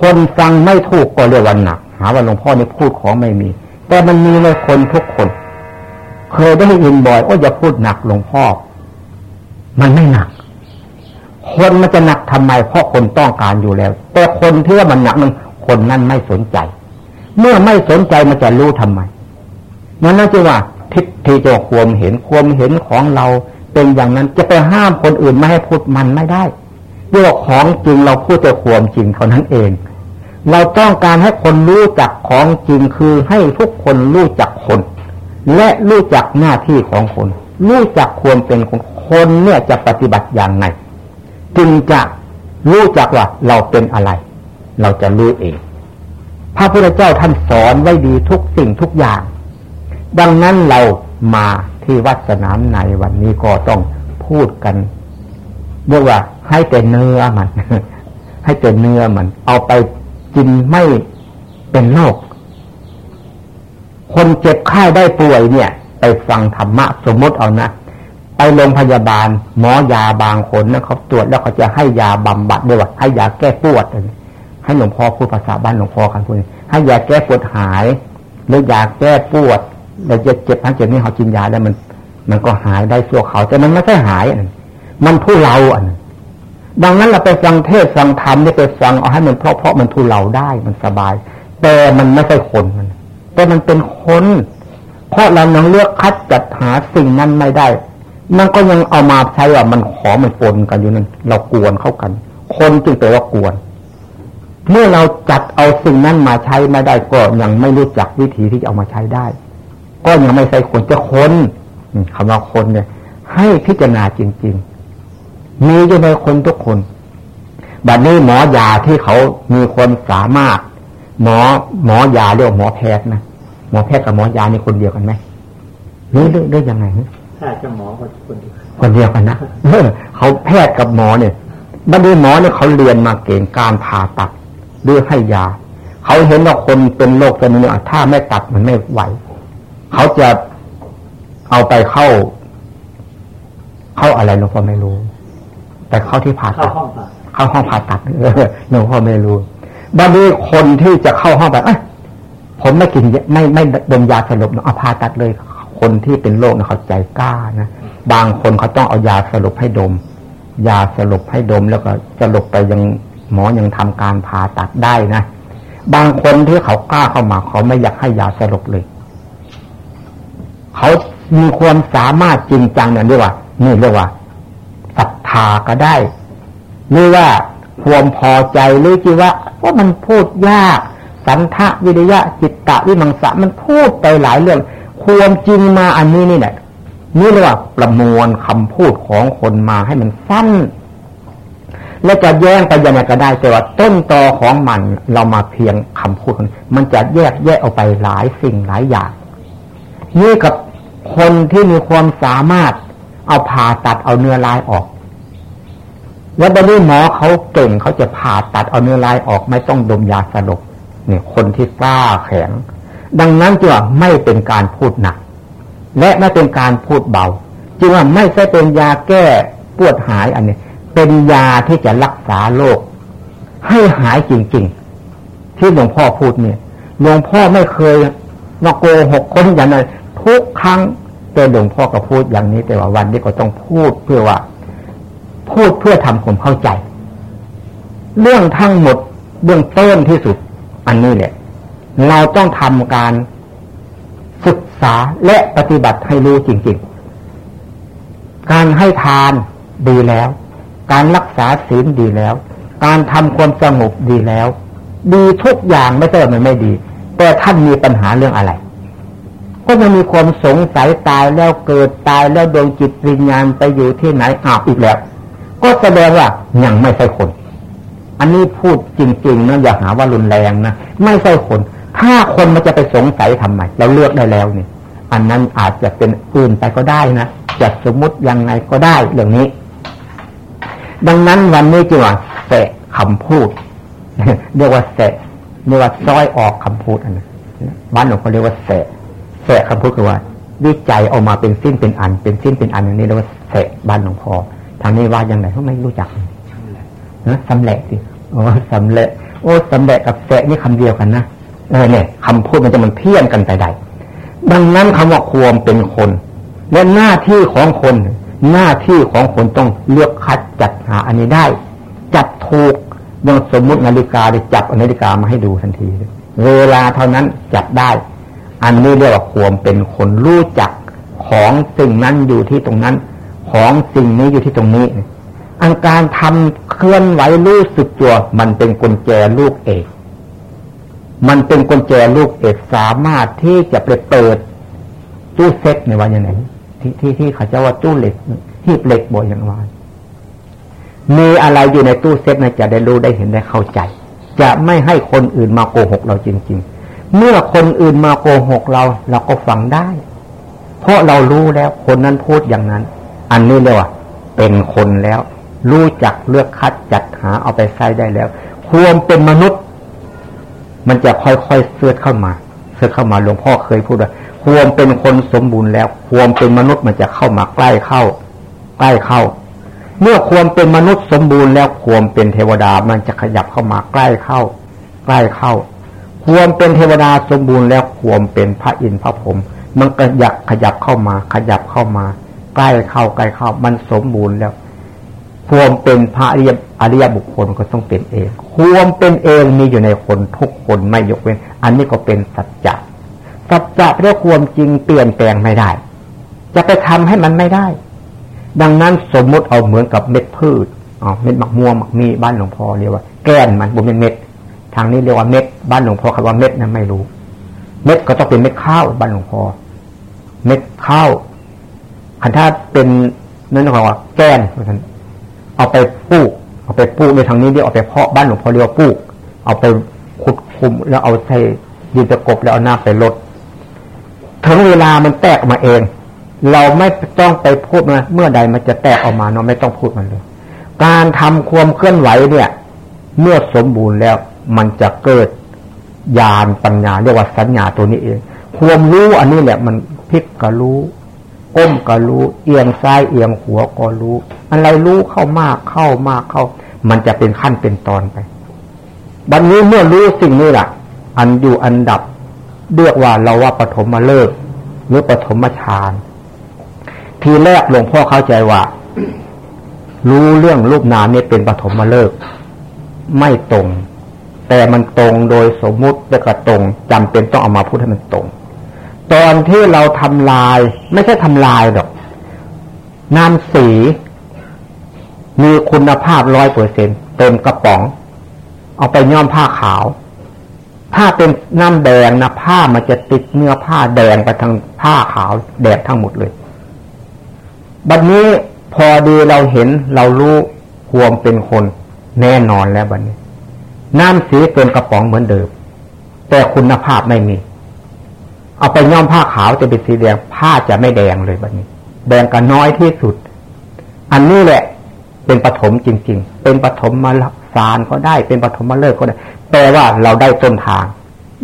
คนฟังไม่ถูกก็เรียกว่าหนัก หาว่าหลวงพ่อนี่พูดของไม่มี แต่มันมีในคนทุกคน เคยได้ยินบ่อยว่าอย่าพูดหนักหลวงพ่อ มันไม่หนัก คนมันจะหนักทำไม เพราะคนต้องการอยู่แล้ว แต่คนที่ว่ามันหนักมันคนนั้นไม่สนใจ เมื่อไม่สนใจมันจะรู้ทำไม นั่นน่าจะว่าทิฏฐิจะความเห็นความเห็นของเราเป็นอย่างนั้นจะไปห้ามคนอื่นไม่ให้พูดมันไม่ได้เรียกว่าของจริงเราพูดแต่ความจริงเท่านั้นเอง เราต้องการให้คนรู้จักของจริงคือให้ทุกคนรู้จักคน และรู้จักหน้าที่ของคน รู้จักควรเป็นของคนเนี่ยจะปฏิบัติอย่างไรจึงจะรู้จักว่าเราเป็นอะไร เราจะรู้เอง พระพุทธเจ้าท่านสอนไว้ดีทุกสิ่งทุกอย่าง ดังนั้นเรามาที่วัดสนามในวันนี้ก็ต้องพูดกันเรียกว่าให้แต่เนื้อมัน ให้แต่เนื้อมัน เอาไปกินไม่เป็นโรคคนเจ็บไข้ได้ป่วยเนี่ย ไปฟังธรรมะสมมติเอานะไปโรงพยาบาล หมอยาบางคนนะเขาตรวจแล้วเขาจะให้ยาบำบัดด้วยว่าให้ยาแก้ปวดให้หลวงพ่อพูดภาษาบ้านหลวงพ่อกันพูดให้ยาแก้ปวดหายหรือยาแก้ปวด เราจะเจ็บทั้งเจ็บนี่เขากินยาแล้วมัน มันก็หายได้ชั่วเขาแต่มันไม่ใช่หายอันมันทุเลาอันดังนั้นเราไปฟังเทศฟังธรรมนี่ไปฟังเอาให้มันเพราะเพราะมันทุเลาได้มันสบาย แต่มันไม่ใช่คนมัน แต่มันเป็นคน เพราะเรายังเลือกคัดจัดหาสิ่งนั้นไม่ได้ มันก็ยังเอามาใช้ว่ามันขอมันปนกันอยู่นั้นเรากวนเข้ากัน คนจึงแปลว่ากวนเมื่อเราจัดเอาสิ่งนั้นมาใช้ไม่ได้ก็ยังไม่รู้จักวิธีที่จะเอามาใช้ได้ ก็ยังไม่ใช่คนจะคนคำว่าคนเนี่ย ให้พิจารณาจริง ๆ มีอยู่ในคนทุกคนบัดนี้หมอยาที่เขามีคนสามารถ หมอหมอยาเรียกหมอแพทย์นะหมอแพทย์กับหมอยานี่คนเดียวกันไหมหรือหรือยังไง
แพทย์กับหมอคนเดียว
คนเดียวกันนะเขาแพทย์กับหมอเนี่ยบัดนี้หมอเนี่ยเขาเรียนมาเก่งการผ่าตัดด้วยให้ยา เขาเห็นว่าคนเป็นโรคตัวนี้ถ้าไม่ตัดมันไม่ไหว เขาจะเอาไปเข้า เข้าอะไรหลวงพ่อไม่รู้ แต่เข้าที่ผ่าตัดเข้าห้องผ่าตัดหลวงพ่อไม่รู้บางทีคนที่จะเข้าห้องแบบผมไม่กินไม่ไม่ดมยาสลบเอาผ่าตัดเลย คนที่เป็นโรคนะเขาใจกล้านะบางคนเขาต้องเอายาสลบให้ดม ยาสลบให้ดมแล้วก็สลบไปยังหมอยังทำการผ่าตัดได้นะบางคนที่เขากล้าเข้ามา เขาไม่อยากให้ยาสลบเลย เขามีความสามารถจริงจังเนี่ยเรียกว่า นี่เรียกว่าศรัทธาก็ได้ หรือว่าความพอใจหรือจีว่าว่ามันพูดยาก สันทะวิริยะจิตตะวิมังสะมันพูดไปหลายเรื่อง ความจริงมาอันนี้นี่แหละนี่เรียกว่าประมวลคำพูดของคนมาให้มันสั้น แล้วจะแย้งไปยังไงก็ได้ แต่ว่าต้นตอของมันเรามาเพียงคำพูด มันจะแยกแยกออกไปหลายสิ่งหลายอย่างนี่กับ คนที่มีความสามารถเอาผ่าตัดเอาเนื้อลายออก แล้วบริหมอเขาเก่งเขาจะผ่าตัดเอาเนื้อลายออกไม่ต้องดมยาสลบเนี่ยคนที่กล้าแข็ง ดังนั้นจึงว่าไม่เป็นการพูดหนัก และไม่เป็นการพูดเบาจึงว่าไม่ใช่เป็นยาแก้ปวดหายอันนี้ เป็นยาที่จะรักษาโรคให้หายจริงๆ ที่หลวงพ่อพูดเนี่ยหลวงพ่อไม่เคยมาโกหกคนอย่างนั้น ทุกครั้งแต่หลวงพ่อก็พูดอย่างนี้แต่ว่าวันนี้ก็ต้องพูดเพื่อว่า พูดเพื่อทำผมเข้าใจ เรื่องทั้งหมดเบื้องต้นที่สุด อันนี้แหละ เราต้องทำการศึกษาและปฏิบัติให้รู้จริงๆ การให้ทานดีแล้ว การรักษาศีลดีแล้ว การทำความสงบดีแล้ว ดีทุกอย่างไม่ใช่ามันไม่ดี แต่ท่านมีปัญหาเรื่องอะไร ก็ยังมีความสงสัยตายแล้วเกิดตายแล้วดวงจิตวิญญาณไปอยู่ที่ไหนอ้าวอีกแล้ว ก็แสดงว่ายังไม่ใช่คน อันนี้พูดจริงๆนะอย่าหาว่ารุนแรงนะไม่ใช่คน ถ้าคนมันจะไปสงสัยทำไมเราเลือกได้แล้วเนี่ย อันนั้นอาจจะเป็นอื่นไปก็ได้นะจะสมมุติยังไงก็ได้เรื่องนี้ ดังนั้นวันนี้จึงว่าแสะคำพูดเรียกว่าแสะเรียกว่าซ้อยออกคำพูดอันนั้นบ้านหลวงเขาเรียกว่าแสะ แสะคำพูดคือว่าวิจัยออกมาเป็นสิ้นเป็นอัน เป็นสิ้นเป็นอันอย่างนี้เรียกว่าแสะบ้านหลวงพ่อทางนี้ว่ายังไงเขาไม่รู้จักนะสำเร็จสิโอ้สำเร็จโอ้สำเร็จกับแสะนี่คำเดียวกันนะเออเนี่ยคำพูดมันจะมันเพี้ยนกันไปได้ดังนั้นคำว่าควมเป็นคน และหน้าที่ของคน หน้าที่ของคนต้องเลือกคัดจัดหาอันนี้ได้ จัดถูกยังสมมุตินาฬิกาได้จับนาฬิกามาให้ดูทันที เวลาเท่านั้นจับได้ อันนี้เรียกว่าควมเป็นคนรู้จักของสิ่งนั้นอยู่ที่ตรงนั้น ของสิ่งนี้อยู่ที่ตรงนี้อันการทำเคลื่อนไหวรู้สึกตัว มันเป็นกุญแจลูกเอก มันเป็นกุญแจลูกเอกสามารถที่จะไปเปิดตู้เซ็ตในวันย่างไหนที่ที่ที่เขาจะว่าตู้เหล็กที่เหล็กบ่อยอย่างว่ามีอะไรอยู่ในตู้เซ็ตนะจะได้รู้ได้เห็นได้เข้าใจ จะไม่ให้คนอื่นมาโกหกเราจริง ๆ เมื่อคนอื่นมาโกหกเรา เราก็ฟังได้ เพราะเรารู้แล้วคนนั้นพูดอย่างนั้น อันนี้เรียกว่าเป็นคนแล้ว รู้จักเลือกคัดจัดหาเอาไปใช้ได้แล้วควรเป็นมนุษย์ มันจะค่อยๆเสื้อเข้ามาเสื้อเข้ามาหลวงพ่อเคยพูดว่าควรเป็นคนสมบูรณ์แล้วควรเป็นมนุษย์มันจะเข้ามาใกล้เข้า ใกล้เข้า เมื่อควรเป็นมนุษย์สมบูรณ์แล้วควรเป็นเทวดามันจะขยับเข้ามาใกล้เข้า ใกล้เข้า ควรเป็นเทวดาสมบูรณ์แล้วควรเป็นพระอินทร์พระพรหมมันก็อยากขยับเข้ามา ขยับเข้ามา ใกล้เข้าใกล้เข้ามันสมบูรณ์แล้ว ควรเป็นพระอริยอริยบุคคลก็ต้องเป็นเองควรเป็นเองมีอยู่ในคนทุกคนไม่ยกเว้น อันนี้ก็เป็นสัจจะสัจจะเรื่อความจริงเปลี่ยนแปลงไม่ได้ จะไปทำให้มันไม่ได้ ดังนั้นสมมุติเอาเหมือนกับเม็ดพืชอ๋อเม็ดมะม่วงมะมีบ้านหลวงพ่อเรียกว่า แก้นมันบนเป็นเม็ด ทางนี้เรียกว่าเม็ด บ้านหลวงพ่อคำว่าเม็ดนั้นไม่รู้ เม็ดก็ต้องเป็นเม็ดข้าวบ้านหลวงพ่อเม็ดข้าวคันถ้าเป็นนั่นก็ว่าแก้นเอาไปปลูกเอาไปปลูกในทางนี้เรียกเอาไปเพาะบ้านหลวงพ่อเรียกว่าปลูก เอาไปขุดคุมแล้วเอาใส่ดินตะกบแล้วเอาหน้าไปลดถึงเวลามันแตกออกมาเอง เราไม่ต้องไปพูดมาเมื่อใดมันจะแตกออกมาเนาะไม่ต้องพูดมันเลย การทำความเคลื่อนไหวเนี่ย เมื่อสมบูรณ์แล้ว มันจะเกิดญาณปัญญาเรียกว่าสัญญาตัวนี้เอง ความรู้อันนี้แหละมันพลิกก็รู้ก้มก็รู้ เอียงซ้ายเอียงหัวก็รู้ อะไรรู้เข้ามากเข้ามากเข้า มันจะเป็นขั้นเป็นตอนไปบัดนนี้เมื่อรู้สิ่งนี้แหละอันอยู่อันดับเรียกว่าเราว่าปฐมมาเลิกหรือปฐมฌานทีแรกหลวงพ่อเข้าใจว่า รู้เรื่องรูปนามนี่เป็นปฐมมาเลิกไม่ตรง แต่มันตรงโดยสมมุติแล้วก็ตรงจำเป็นต้องเอามาพูดให้มันตรง ตอนที่เราทำลาย ไม่ใช่ทำลายหรอกน้ำสี มีคุณภาพร้อยเปอร์เซ็นเต็มกระป๋อง เอาไปย้อมผ้าขาว ถ้าเป็นน้ำแดงนะผ้ามันจะติดเนื้อผ้าแดงไปทางผ้าขาวแดงทั้งหมดเลย บัดนนี้พอดีเราเห็นเรารู้ความเป็นคนแน่นอนแล้วบัดนนี้ น้ำสีเป็นกระป๋องเหมือนเดิม แต่คุณภาพไม่มี เอาไปย้อมผ้าขาวจะเป็นสีแดงผ้าจะไม่แดงเลยแบัดนนี้ แดงกันน้อยที่สุด อันนี้แหละเป็นปฐมจริง ๆ เป็นปฐมมาสารก็ได้ เป็นปฐมมาเลิกก็ได้แปลว่าเราได้ต้นทาง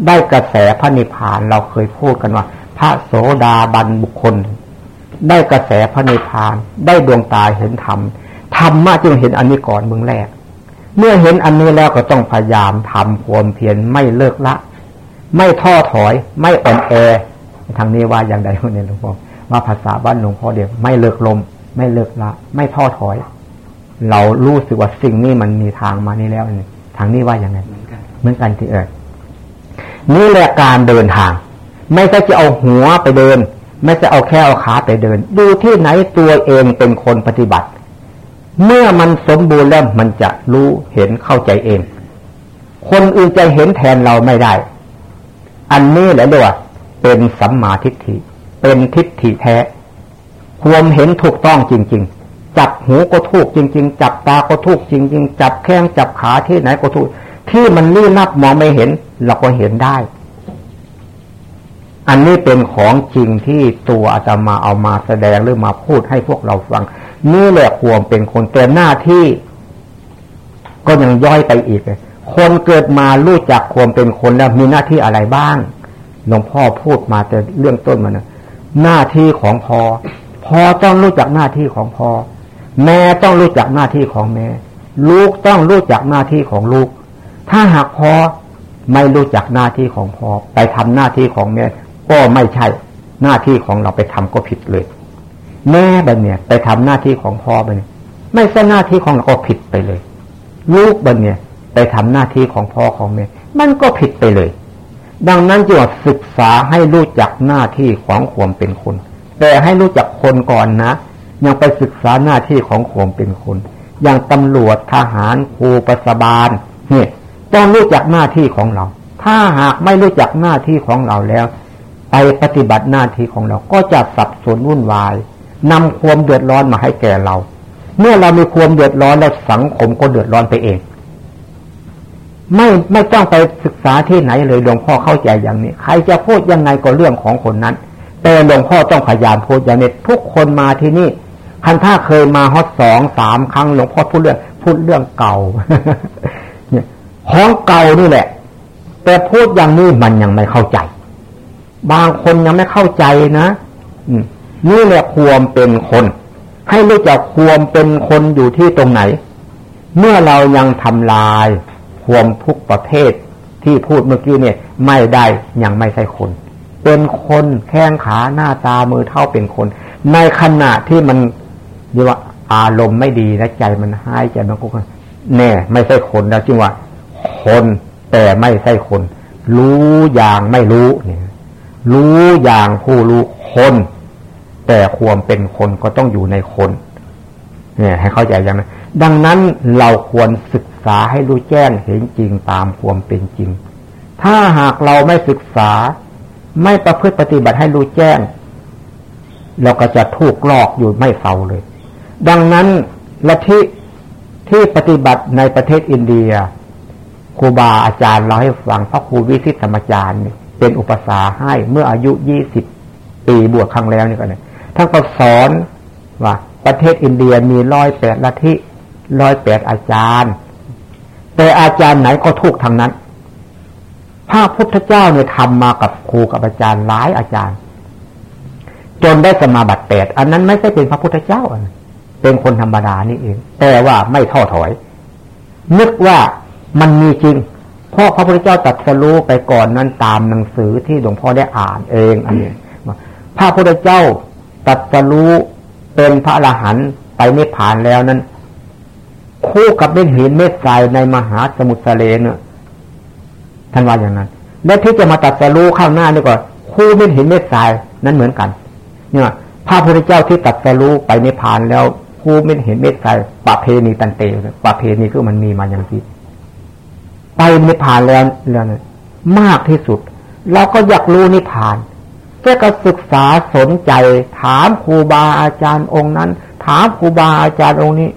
ได้กระแสพระนิพพานเราเคยพูดกันว่า พระโสดาบันบุคคล ได้กระแสพระนิพพาน ได้ดวงตาเห็นธรรมธรรมะจึงเห็นอันนี้ก่อนเมืองแรก เมื่อเห็นอันนี้แล้วก็ต้องพยายามทำความเพียรไม่เลิกละ ไม่ท้อถอย ไม่อ่อนแอทางนี้ว่าอย่างใดคนนี้หลวงพ่อว่าภาษาบ้านหลวงพ่อเดียวไม่เลิกลม ไม่เลิกละ ไม่ท้อถอย เรารู้สึกว่าสิ่งนี้มันมีทางมานี่แล้วนี่ทางนี้ว่าอย่างไงเหมือนกันที่เออนี่แหละการเดินทาง ไม่ใช่จะเอาหัวไปเดิน ไม่ใช่เอาแค่เอาขาไปเดิน ดูที่ไหนตัวเองเป็นคนปฏิบัติ เมื่อมันสมบูรณ์แล้วมันจะรู้เห็นเข้าใจเอง คนอื่นจะเห็นแทนเราไม่ได้ อันนี้แหละเรียกว่าเป็นสัมมาทิฏฐิ เป็นทิฏฐิแท้ ความเห็นถูกต้องจริง ๆ จับหูก็ถูกจริง ๆ จับตาก็ถูกจริง ๆ จับแข้งจับขาที่ไหนก็ถูก ที่มันลี้ลับมองไม่เห็น เราก็เห็นได้ อันนี้เป็นของจริงที่ตัวอาตมาเอามาแสดงหรือมาพูดให้พวกเราฟัง นี่แหละควรเป็นคนแต่หน้าที่ก็ยังย่อยไปอีก คนเกิดมารู้จักควรเป็นคนแล้วมีหน้าที่อะไรบ้าง หลวงพ่อพูดมาแต่เรื่องต้นมันนะหน้าที่ของพอ พอต้องรู้จักหน้าที่ของพอ แม่ต้องรู้จักหน้าที่ของแม่ ลูกต้องรู้จักหน้าที่ของลูก ถ้าหากพอไม่รู้จักหน้าที่ของพอ ไปทำหน้าที่ของแม่ ก็ไม่ใช่หน้าที่ของเราไปทำก็ผิดเลย แม่บันเนี่ย ไปทำหน้าที่ของพ่อบันเนี่ย ไม่ใช่หน้าที่ของเราก็ผิดไปเลย ลูกบันเนี่ย ไปทำหน้าที่ของพ่อของแม่ มันก็ผิดไปเลย ดังนั้นจึงศึกษาให้รู้จักหน้าที่ของควมเป็นคน แต่ให้รู้จักคนก่อนนะ ยังไปศึกษาหน้าที่ของควมเป็นคน อย่างตำรวจทหารครูประสบาลเนี่ยต้องรู้จักหน้าที่ของเรา ถ้าหากไม่รู้จักหน้าที่ของเราแล้ว ไปปฏิบัติหน้าที่ของเราก็จะสับสนวุ่นวาย นำความเดือดร้อนมาให้แก่เรา เมื่อเรามีความเดือดร้อนแล้วสังคมก็เดือดร้อนไปเอง ไม่ไม่ต้องไปศึกษาที่ไหนเลยหลวงพ่อเข้าใจอย่างนี้ ใครจะพูดยังไงก็เรื่องของคนนั้น แต่หลวงพ่อต้องพยายามพูดอย่างนี้ทุกคนมาที่นี่คันถ้าเคยมาฮอตสองสามครั้งหลวงพ่อพูดเรื่องพูดเรื่องเก่าเนี่ยของเก่านี่แหละ แต่พูดอย่างนี้มันยังไม่เข้าใจ บางคนยังไม่เข้าใจนะนี่แหละ ความเป็นคน ให้รู้จักความเป็นคนอยู่ที่ตรงไหน เมื่อเรายังทำลายความทุกประเภทที่พูดเมื่อกี้เนี่ย ไม่ได้ยังไม่ใช่คน เป็นคนแข้งขาหน้าตามือเท่าเป็นคน ในขณะที่มันเรียกว่าอารมณ์ไม่ดีและใจมันหายใจมันก็แน่ ไม่ใช่คนแล้วจึงว่า คนแต่ไม่ใช่คน รู้อย่างไม่รู้เนี่ยรู้อย่างผู้รู้คน แต่ความเป็นคนก็ต้องอยู่ในคน เนี่ย ให้เข้าใจอย่างนั้น ดังนั้นเราควรศึกษาให้รู้แจ้งเห็นจริงตามความเป็นจริง ถ้าหากเราไม่ศึกษา ไม่ประพฤติปฏิบัติให้รู้แจ้ง เราก็จะถูกลอกอยู่ไม่เฝ้าเลย ดังนั้นละที่ที่ปฏิบัติในประเทศอินเดียครูบาอาจารย์เราให้ฟังพระครูวิสิตธรรมจารย์เป็นอุปสาให้เมื่ออายุยี่สิบปีบวชครั้งแล้วนี่ก็เลย ท่านก็สอนว่าประเทศอินเดียมีร้อยแปดลัทธิร้อยแปดอาจารย์ แต่อาจารย์ไหนก็ถูกทางนั้นพระพุทธเจ้าเนี่ยทำมากับครูกับอาจารย์หลายอาจารย์ จนได้สมาบัติแปดอันนั้นไม่ใช่เป็นพระพุทธเจ้าเป็นคนธรรมดานี่เอง แต่ว่าไม่ท้อถอย นึกว่ามันมีจริงเพราะพระพุทธเจ้าตัดสรู้ไปก่อนนั้นตามหนังสือที่หลวงพ่อได้อ่านเองอันนี้พระพุทธเจ้า ตัดสรู้เป็นพระอรหันต์ไปนิพพานแล้วนั้น คู่กับเม็ดหินเม็ดทรายในมหาสมุทรทะเลเนี่ยท่านว่าอย่างนั้น และที่จะมาตัดสรู้ข้างหน้านี่ก็คู่เม็ดหินเม็ดทรายนั้นเหมือนกัน เนี่ยพระพุทธเจ้าที่ตัดสรู้ไปนิพพานแล้วคู่เม็ดหินเม็ดทรายปะเพณีตันเตปะเพณีคือมันมีมาอย่างที่ไปนิพพานแล้วเรื่องมากที่สุด เราก็อยากรู้นิพพาน แกก็ศึกษาสนใจ ถามครูบาอาจารย์องค์นั้น ถามครูบาอาจารย์องค์นี้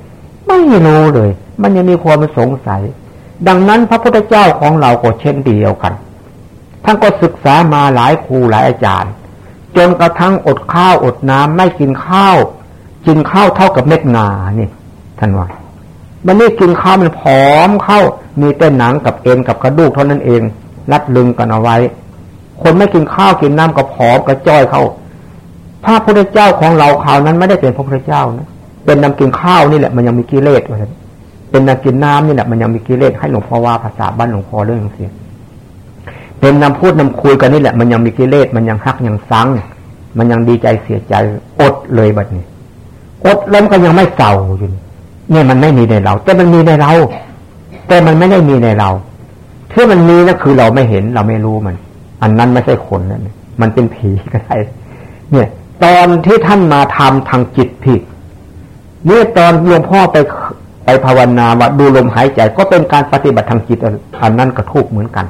ไม่รู้เลย มันยังมีความสงสัย ดังนั้นพระพุทธเจ้าของเราก็เช่นเดียวกันท่านก็ศึกษามาหลายครูหลายอาจารย์ จนกระทั่งอดข้าวอดน้ำไม่กินข้าวกินข้าวเท่ากับเม็ดงานี่ท่านว่ามันนี่กินข้าวมันผอมเข้ามีแต่หนังกับเอ็นกับกระดูกเท่านั้นเองรัดลึงกันเอาไว้ คนไม่กินข้าวกินน้ำก็ผอมกระจ้อยเขาพระพุทธเจ้าของเราข่าวนั้นไม่ได้เป็นพระพุทธเจ้านะเป็นนำกินข้าวนี่แหละมันยังมีกิเลสเป็นนำกินน้ำนี่แหละมันยังมีกิเลสให้หลวงพ่อว่าภาษาบ้านหลวงพ่อเรื่องเสียเป็นนำพูดนำคุยกันนี่แหละ มันยังมีกิเลสมันยังฮักยังซังมันยังดีใจเสียใจอดเลยบัดนี้อดแล้วก็ยังไม่เศร้าอยู่เนี่ยมันไม่มีในเรา แต่มันมีในเรา แต่มันไม่ได้มีในเราที่มันมีนั่นคือเราไม่เห็นเราไม่รู้มัน อันนั้นไม่ใช่คนนั่นมันเป็นผีก็ได้ เนี่ย ตอนที่ท่านมาทำทางจิตผิดเนี่ยตอนหลวงพ่อไปไปภาวนาว่าดูลมหายใจ ก็เป็นการปฏิบัติทางจิตอันนั้นก็ถูกเหมือนกัน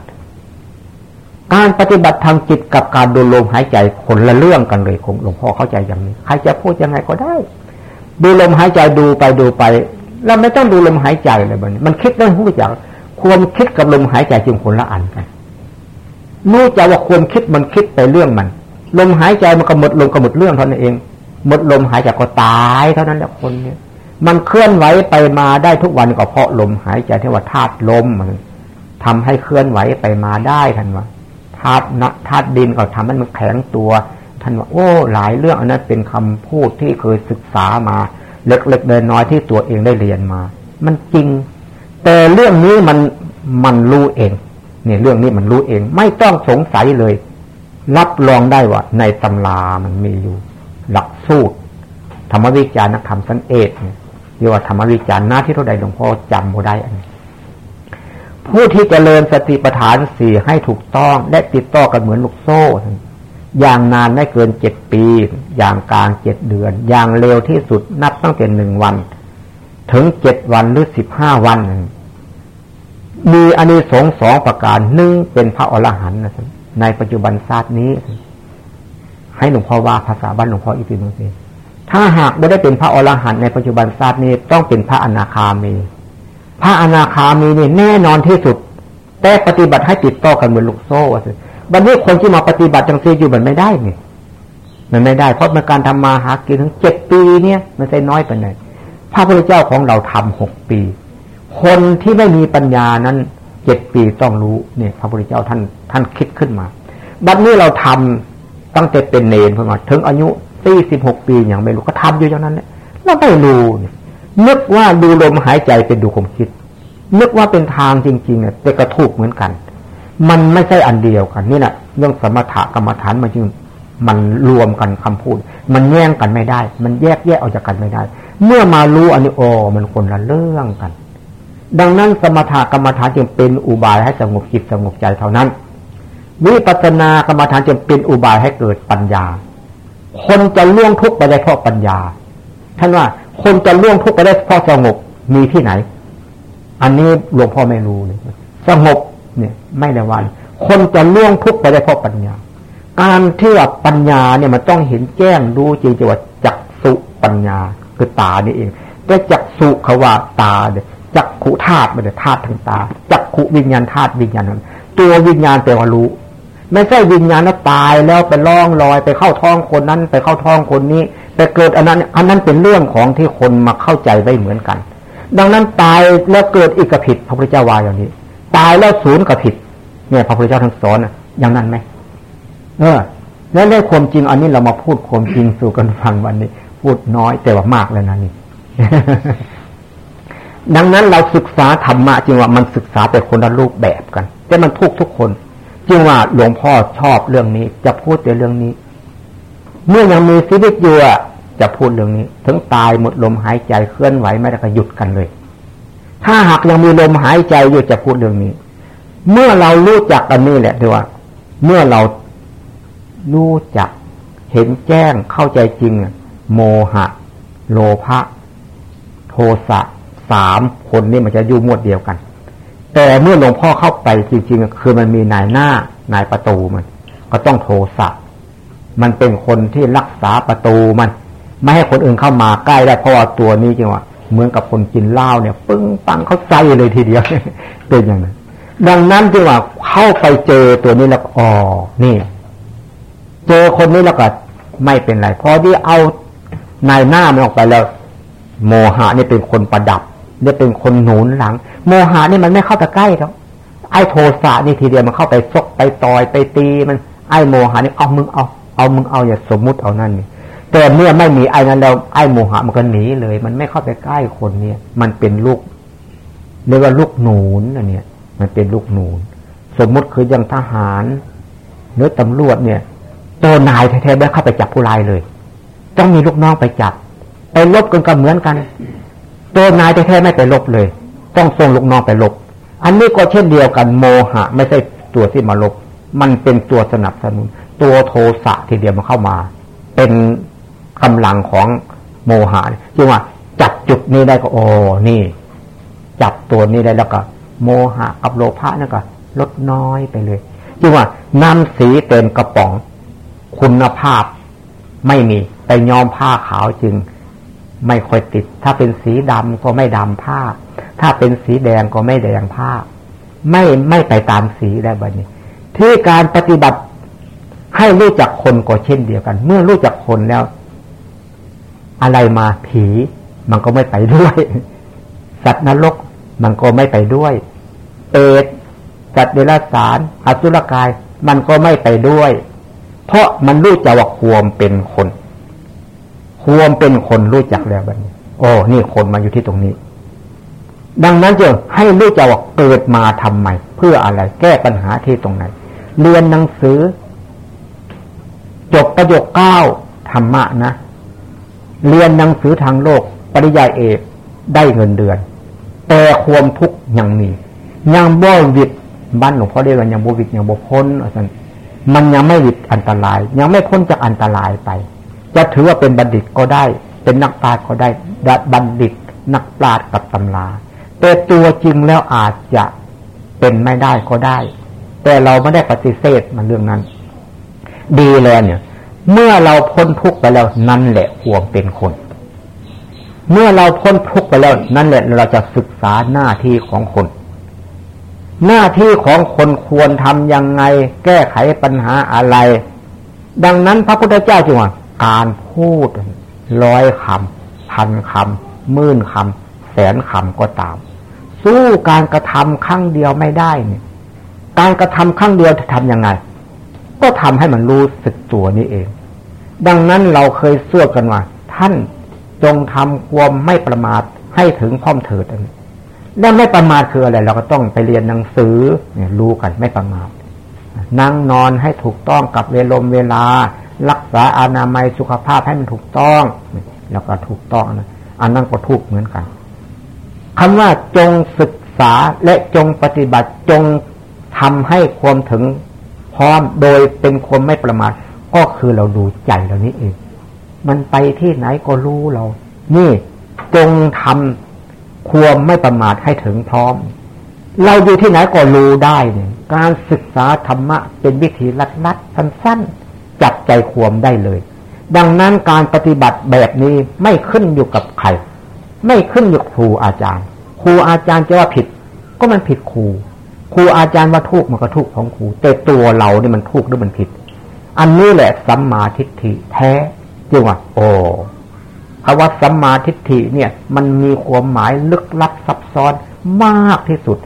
การปฏิบัติทางจิตกับการดูลมหายใจคนละเรื่องกันเลยคงหลวงพ่อเข้าใจอย่างนี้ ใครจะพูดยังไงก็ได้ ดูลมหายใจดูไปดูไปเราไม่ต้องดูลมหายใจเลยมันมันคิดเรื่องหู้จักความคิดกับลมหายใจจึงคนละอันกัน รู้จักว่าความคิดมันคิดไปเรื่องมัน ลมหายใจมันก็หมดลมก็หมดเรื่องเท่านั้นเอง หมดลมหายใจก็ตายเท่านั้นแหละคนเนี่ยมันเคลื่อนไหวไปมาได้ทุกวันก็เพราะลมหายใจที่ว่าธาตุลมมันทำให้เคลื่อนไหวไปมาได้ท่านว่าธาตุนะธาตุดินก็ทำให้มันแข็งตัวท่านว่าโอ้ หลายเรื่องอันนั้นเป็นคำพูดที่เคยศึกษามา เล็กๆเดินน้อยที่ตัวเองได้เรียนมา มันจริง แต่เรื่องนี้มันมันรู้เอง เนี่ยเรื่องนี้มันรู้เอง ไม่ต้องสงสัยเลย รับรองได้ว่า ในตำรามันมีอยู่ หลักสูตร ธรรมวิจารณธรรมสันเอกเนี่ยเรียกว่าธรรมวิจารณ์หน้าที่เท่าใดหลวงพ่อจำโมได้อันนี้ผู้ที่จเจริญสติปัฏฐานสี่ให้ถูกต้องและติดต่อกันเหมือนลูกโซ่ อย่างนานไม่เกินเจ็ดปี อย่างกลางเจ็ดเดือน อย่างเร็วที่สุดนับตั้งแต่หนึ่งวัน ถึงเจ็ดวันหรือสิบห้าวัน มีอานิสงส์สองประการหนึ่งเป็นพระอรหันต์นะในปัจจุบันศาสตร์นี้ ให้หลวงพ่อว่าภาษาบ้านหลวงพ่ออีกทีนึงสิถ้าหากไม่ได้เป็นพระอรหันต์ในปัจจุบันศาสตร์นี้ต้องเป็นพระอนาคามี พระอนาคามีนี่แน่นอนที่สุด แต่ปฏิบัติให้ติดต่อกันเหมือนลูกโซ่สิบันนี้คนที่มาปฏิบัติจังซีอยู่มันไม่ได้เนี่ยมันไม่ได้เพราะมันการทำมาหากินถึงเจ็ดปีเนี่ย มันใช่น้อยไปไหนพระพุทธเจ้าของเราทำหกปี คนที่ไม่มีปัญญานั้นเจ็ดปีต้องรู้เนี่ยพระพุทธเจ้าท่านท่านคิดขึ้นมา บัดนี้เราทำตั้งแต่เป็นเนรเพิ่งมาถึงอายุสี่สิบหกปีอย่างไม่รู้ก็ทำอยู่อย่างนั้นเนี่ยเราไม่รู้เนี่ยนึกว่าดูลมหายใจเป็นดูความคิด นึกว่าเป็นทางจริงๆเนี่ยแต่กระถูกเหมือนกัน มันไม่ใช่อันเดียวกันนี่แหละเรื่องสมถะกรรมฐานมันจริงมันรวมกันคำพูด มันแย่งกันไม่ได้ มันแยกแยกออกจากกันไม่ได้ เมื่อมารู้อันนี้โอ้มันคนละเรื่องกัน ดังนั้นสมถะกรรมฐานจึงเป็นอุบายให้สงบจิตสงบใจเท่านั้น วิปัสสนากรรมฐานจึงเป็นอุบายให้เกิดปัญญา คนจะล่วงทุกข์ไปได้เพราะปัญญา ท่านว่าคนจะล่วงทุกข์ไปได้เพราะสงบมีที่ไหน อันนี้หลวงพ่อไม่รู้เลยสงบเนี่ย ไม่ได้วัน คนจะล่วงทุกข์ไปได้เพราะปัญญา การที่ว่าปัญญาเนี่ยมันต้องเห็นแจ้งรู้จริงจังว่าจักสุปัญญาคือตานี่เองแต่จักสุเขาว่าตาเนี่ย จักขุธาตุไมันเนี่ธาตุทางตา จักขุวิญญาณธาตุวิญญาณนั้นตัววิญญาณแปลว่ารู้ ไม่ใช่วิญญาณแล้วตายแล้วไปล่องลอยไปเข้าท้องคนนั้น ไปเข้าท้องคนนี้แต่เกิดอันนั้น อันนั้นเป็นเรื่องของที่คนมาเข้าใจไว้เหมือนกัน ดังนั้นตายแล้วเกิดอีกกระผิดพระพุทธเจ้าว่าอย่างนี้ ตายแล้วศูนย์กระผิดเนี่ยพระพุทธเจ้าท่านสอนอย่างนั้นไหมเออแล้วได้ความจริงอันนี้เรามาพูดความจริงสู่กันฟังวันนี้ พูดน้อยแต่ว่ามากเลยนะนี่ ดังนั้นเราศึกษาธรรมะจริงว่ามันศึกษาแต่คนละรูปแบบกัน แต่มันทุกทุกคนจึงว่าหลวงพ่อชอบเรื่องนี้ จะพูดแต่เรื่องนี้ เมื่อยังมีชีวิตอยู่จะพูดเรื่องนี้ ถึงตายหมดลมหายใจเคลื่อนไหวไม่ได้ก็หยุดกันเลย ถ้าหากยังมีลมหายใจอยู่จะพูดเรื่องนี้ เมื่อเรารู้จักอันนี้แหละดีว่า เมื่อเรารู้จักเห็นแจ้งเข้าใจจริงโมหะ โลภะโทสะ สามคนนี้มันจะอยู่มวดเดียวกัน แต่เมื่อหลวงพ่อเข้าไปจริงๆคือมันมีนายหน้านายประตูมัน ก็ต้องโทสะมันเป็นคนที่รักษาประตูมัน ไม่ให้คนอื่นเข้ามาใกล้ได้เพราะว่าตัวนี้จริงว่าเหมือนกับคนกินเหล้าเนี่ย ปึ้งปังเขาใจเลยทีเดียวเป็นอย่างนั้นดังนั้นจึงว่าเข้าไปเจอตัวนี้แล้วอ๋อนี่ เจอคนนี้แล้วก็ไม่เป็นไรพอที่เอานายหน้ามันออกไปแล้ว โมหะนี่เป็นคนประดับ เนี่ยเป็นคนหนุนหลัง โมหะนี่มันไม่เข้าไปใกล้ครับไอ้โทสะนี่ทีเดียวมันเข้าไปซกไปต่อยไปตีมันไอ้โมหะนี่เอามึงเอาเอามึงเอาอย่าสมมุติเอานั่นนี่แต่เมื่อไม่มีไอ้นั้นแล้วไอ้โมหะมันก็หนีเลย มันไม่เข้าไปใกล้คนเนี่ยมันเป็นลูกเรียกว่าลูกหนูนอันเนี้ยมันเป็นลูกหนูน สมมุติคือยังทหารเนื้อตำรวจเนี่ย ตัวนายแท้ๆไม่เข้าไปจับผู้ร้ายเลย ต้องมีลูกน้องไปจับ ไปลบกันก็เหมือนกัน ตัวนายแท้ๆไม่ไปลบเลย ต้องส่งลูกน้องไปลบ อันนี้ก็เช่นเดียวกันโมหะ ไม่ใช่ตัวที่มาลบ มันเป็นตัวสนับสนุน ตัวโทสะทีเดียวมันเข้ามา เป็นกำลังของโมหะจึงว่าจับจุดนี้ได้ก็โอ้นี่ จับตัวนี้ได้แล้วก็ โมหะกับโลภะนั่นก็ลดน้อยไปเลยจึงว่าน้ำสีเต็มกระป๋อง คุณภาพไม่มีแต่ยอมผ้าขาวจึง ไม่ค่อยติด ถ้าเป็นสีดำก็ไม่ดำผ้า ถ้าเป็นสีแดงก็ไม่แดงผ้า ไม่ไม่ไปตามสีได้บัดนี้ ที่การปฏิบัติให้รู้จักคนก็เช่นเดียวกัน เมื่อรู้จักคนแล้ว อะไรมาผีมันก็ไม่ไปด้วย สัตว์นรกมันก็ไม่ไปด้วย เปรตสัตว์เดรัจฉานอสุรกาย มันก็ไม่ไปด้วย เพราะมันรู้จักว่าควมเป็นคน ควมเป็นคนรู้จักแล้วบัดนี้โอ้นี่คนมาอยู่ที่ตรงนี้ ดังนั้นจึงให้รู้จักว่าเกิดมาทำไมเพื่ออะไรแก้ปัญหาที่ตรงไหนเรียนหนังสือ จบประโยคเก้าธรรมะนะ เรียนหนังสือทางโลก ปริญญาเอกได้เงินเดือน แต่ความทุกข์ยังมี ยังบ่วิดบ้านหลวงพ่อเรียกว่ายังบ่วิดยังบ่พ้นมันยังไม่วิดอันตราย ยังไม่พ้นจากอันตรายไป จะถือว่าเป็นบัณฑิตก็ได้ เป็นนักปราชญ์ก็ได้บัณฑิต นักปราชญ์กับตำราแต่ตัวจริงแล้วอาจจะเป็นไม่ได้ก็ได้ แต่เราไม่ได้ปฏิเสธมันเรื่องนั้น ดีแล้วเนี่ย เมื่อเราพ้นทุกข์ไปแล้วนั่นแหละควรเป็นคน เมื่อเราพ้นทุกข์ไปแล้วนั่นแหละเราจะศึกษาหน้าที่ของคน หน้าที่ของคนควรทำยังไง แก้ไขปัญหาอะไร ดังนั้นพระพุทธเจ้าจึงว่า การพูดร้อยคำพันคำหมื่นคำแสนคำก็ตาม สู้การกระทำครั้งเดียวไม่ได้เนี่ยการกระทำครั้งเดียวจะทำยังไง ก็ทำให้มันรู้สึกตัวนี่เอง ดังนั้นเราเคยเสื่อกันว่าท่านจงทำความไม่ประมาทให้ถึงพร้อมเถิดแล้วไม่ประมาทคืออะไร เราก็ต้องไปเรียนหนังสือเนี่ยรู้กันไม่ประมาทนั่งนอนให้ถูกต้องกับเวลมเวลา รักษาอนามัยสุขภาพให้มันถูกต้อง แล้วก็ถูกต้องนะอันนั้นก็ถูกเหมือนกันคำว่าจงศึกษาและจงปฏิบัติจงทำให้ความถึงพร้อมโดยเป็นคนไม่ประมาทก็คือเราดูใจเรานี้เองมันไปที่ไหนก็รู้เรา นี่จงทำความไม่ประมาทให้ถึงพร้อม เราอยู่ที่ไหนก็รู้ได้เนี่ยการศึกษาธรรมะเป็นวิธีลัดๆสั้นๆ ใจความได้เลย ดังนั้นการปฏิบัติแบบนี้ไม่ขึ้นอยู่กับใคร ไม่ขึ้นอยู่ครูอาจารย์ ครูอาจารย์จะว่าผิด ก็มันผิดครู ครูอาจารย์ว่าทุกมันก็ทุกของครู แต่ตัวเราเนี่ยมันทุกหรือมันผิด อันนี้แหละสัมมาทิฏฐิแท้จึงว่าโอ้คำว่าสัมมาทิฏฐิเนี่ย มันมีความหมายลึกลับซับซ้อนมากที่สุด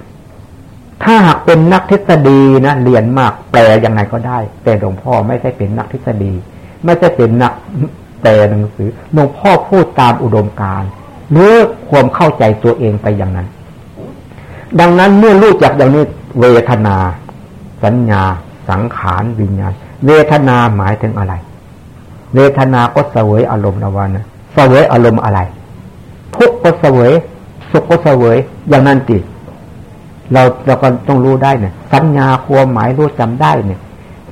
ถ้าหากเป็นนักทฤษฎีนะเรียนมากแปลยังไงก็ได้ แต่หลวงพ่อไม่ใช่เป็นนักทฤษฎี ไม่ใช่เป็นนักแปลหนังสือหลวงพ่อพูดตามอุดมการณ์หรือความเข้าใจตัวเองไปอย่างนั้น ดังนั้นเมื่อรู้จักอย่างนี้เวทนา สัญญา สังขารวิญญาณ เวทนาหมายถึงอะไร เวทนาก็เสวยอารมณ์นะวันนะเสวยอารมณ์อะไรทุกข์ก็เสวยสุขก็เสวยอย่างนั้นติ เราเราก็ต้องรู้ได้เนี่ยสัญญาความหมายรู้จำได้เนี่ย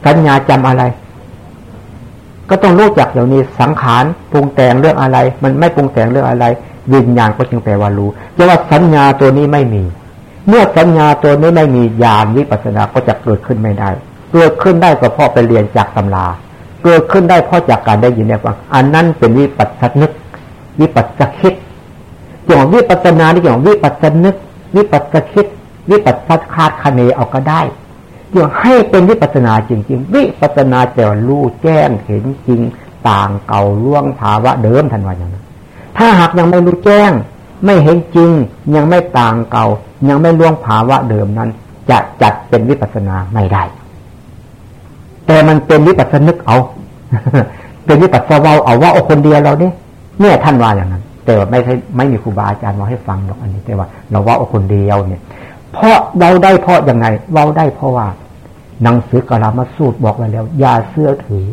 สัญญาจำอะไร ก็ต้องรู้จักเหล่านี้สังขารปรุงแต่งเรื่องอะไร มันไม่ปรุงแต่งเรื่องอะไร วิญญาณก็จึงแปลว่ารู้จะว่าสัญญาตัวนี้ไม่มี เมื่อสัญญาตัวนี้ไม่มีญาณวิปัสสนาก็จะเกิดขึ้นไม่ได้ เกิดขึ้นได้ก็เพราะไปเรียนจากตำราเกิดขึ้นได้เพราะจากการได้ยินได้ฟังอันนั้นเป็นวิปัสสนึก วิปัสสคิดอย่างวิปัสสนาที่อย่างวิปัสสนึก วิปัสสคิด วิปัสสคาดคะเนเอาก็ได้อย่างให้เป็นวิปัสนาจริง ๆ วิปัสนาแต่รู้แจ้งเห็นจริงต่างเก่าล่วงภาวะเดิมทันวันอย่างนั้นถ้าหากยังไม่รู้แจ้ง ไม่เห็นจริง ยังไม่ต่างเก่า ยังไม่ล่วงภาวะเดิมนั้น จะจัดเป็นวิปัสนาไม่ได้ แต่มันเป็นวิปัสนึกเอา เป็นวิปัสสาวาเอาว่าเอาคนเดียวเราเนี่ยเนี่ยท่านว่าอย่างนั้น แต่ว่าไม่ใช่ไม่มีครูบาอาจารย์มาให้ฟังหรอกอันนี้ แต่ว่า เราว่าเอาคนเดียวเนี่ย เพราะเราได้เพราะยังไงเราได้เพราะว่าหนังสือกรามาสูตรบอกไว้แล้วอย่าเสื้อถือ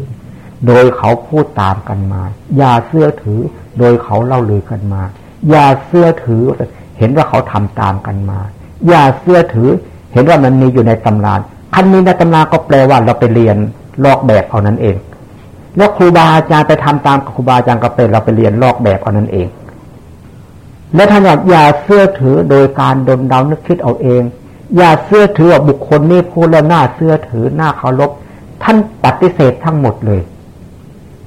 โดยเขาพูดตามกันมาอย่าเสื้อถือ โดยเขาเล่าลือกันมาอย่าเสื้อถือ เห็นว่าเขาทำตามกันมาอย่าเสื้อถือ เห็นว่ามันมีอยู่ในตำราคันมีในตำราก็แปลว่าเราไปเรียนลอกแบบเอานั้นเอง แล้วครูบาอาจารย์ไปทำตามครูบาอาจารย์ก็เป็นเราไปเรียนลอกแบบเอานั้นเอง และท่านบอกอย่าเสื้อถือโดยการดนเดานึกคิดเอาเอง อย่าเสื้อถือว่าบุคคลนี้พูดแล้วหน้าเสื้อถือหน้าเคารพท่านปฏิเสธทั้งหมดเลย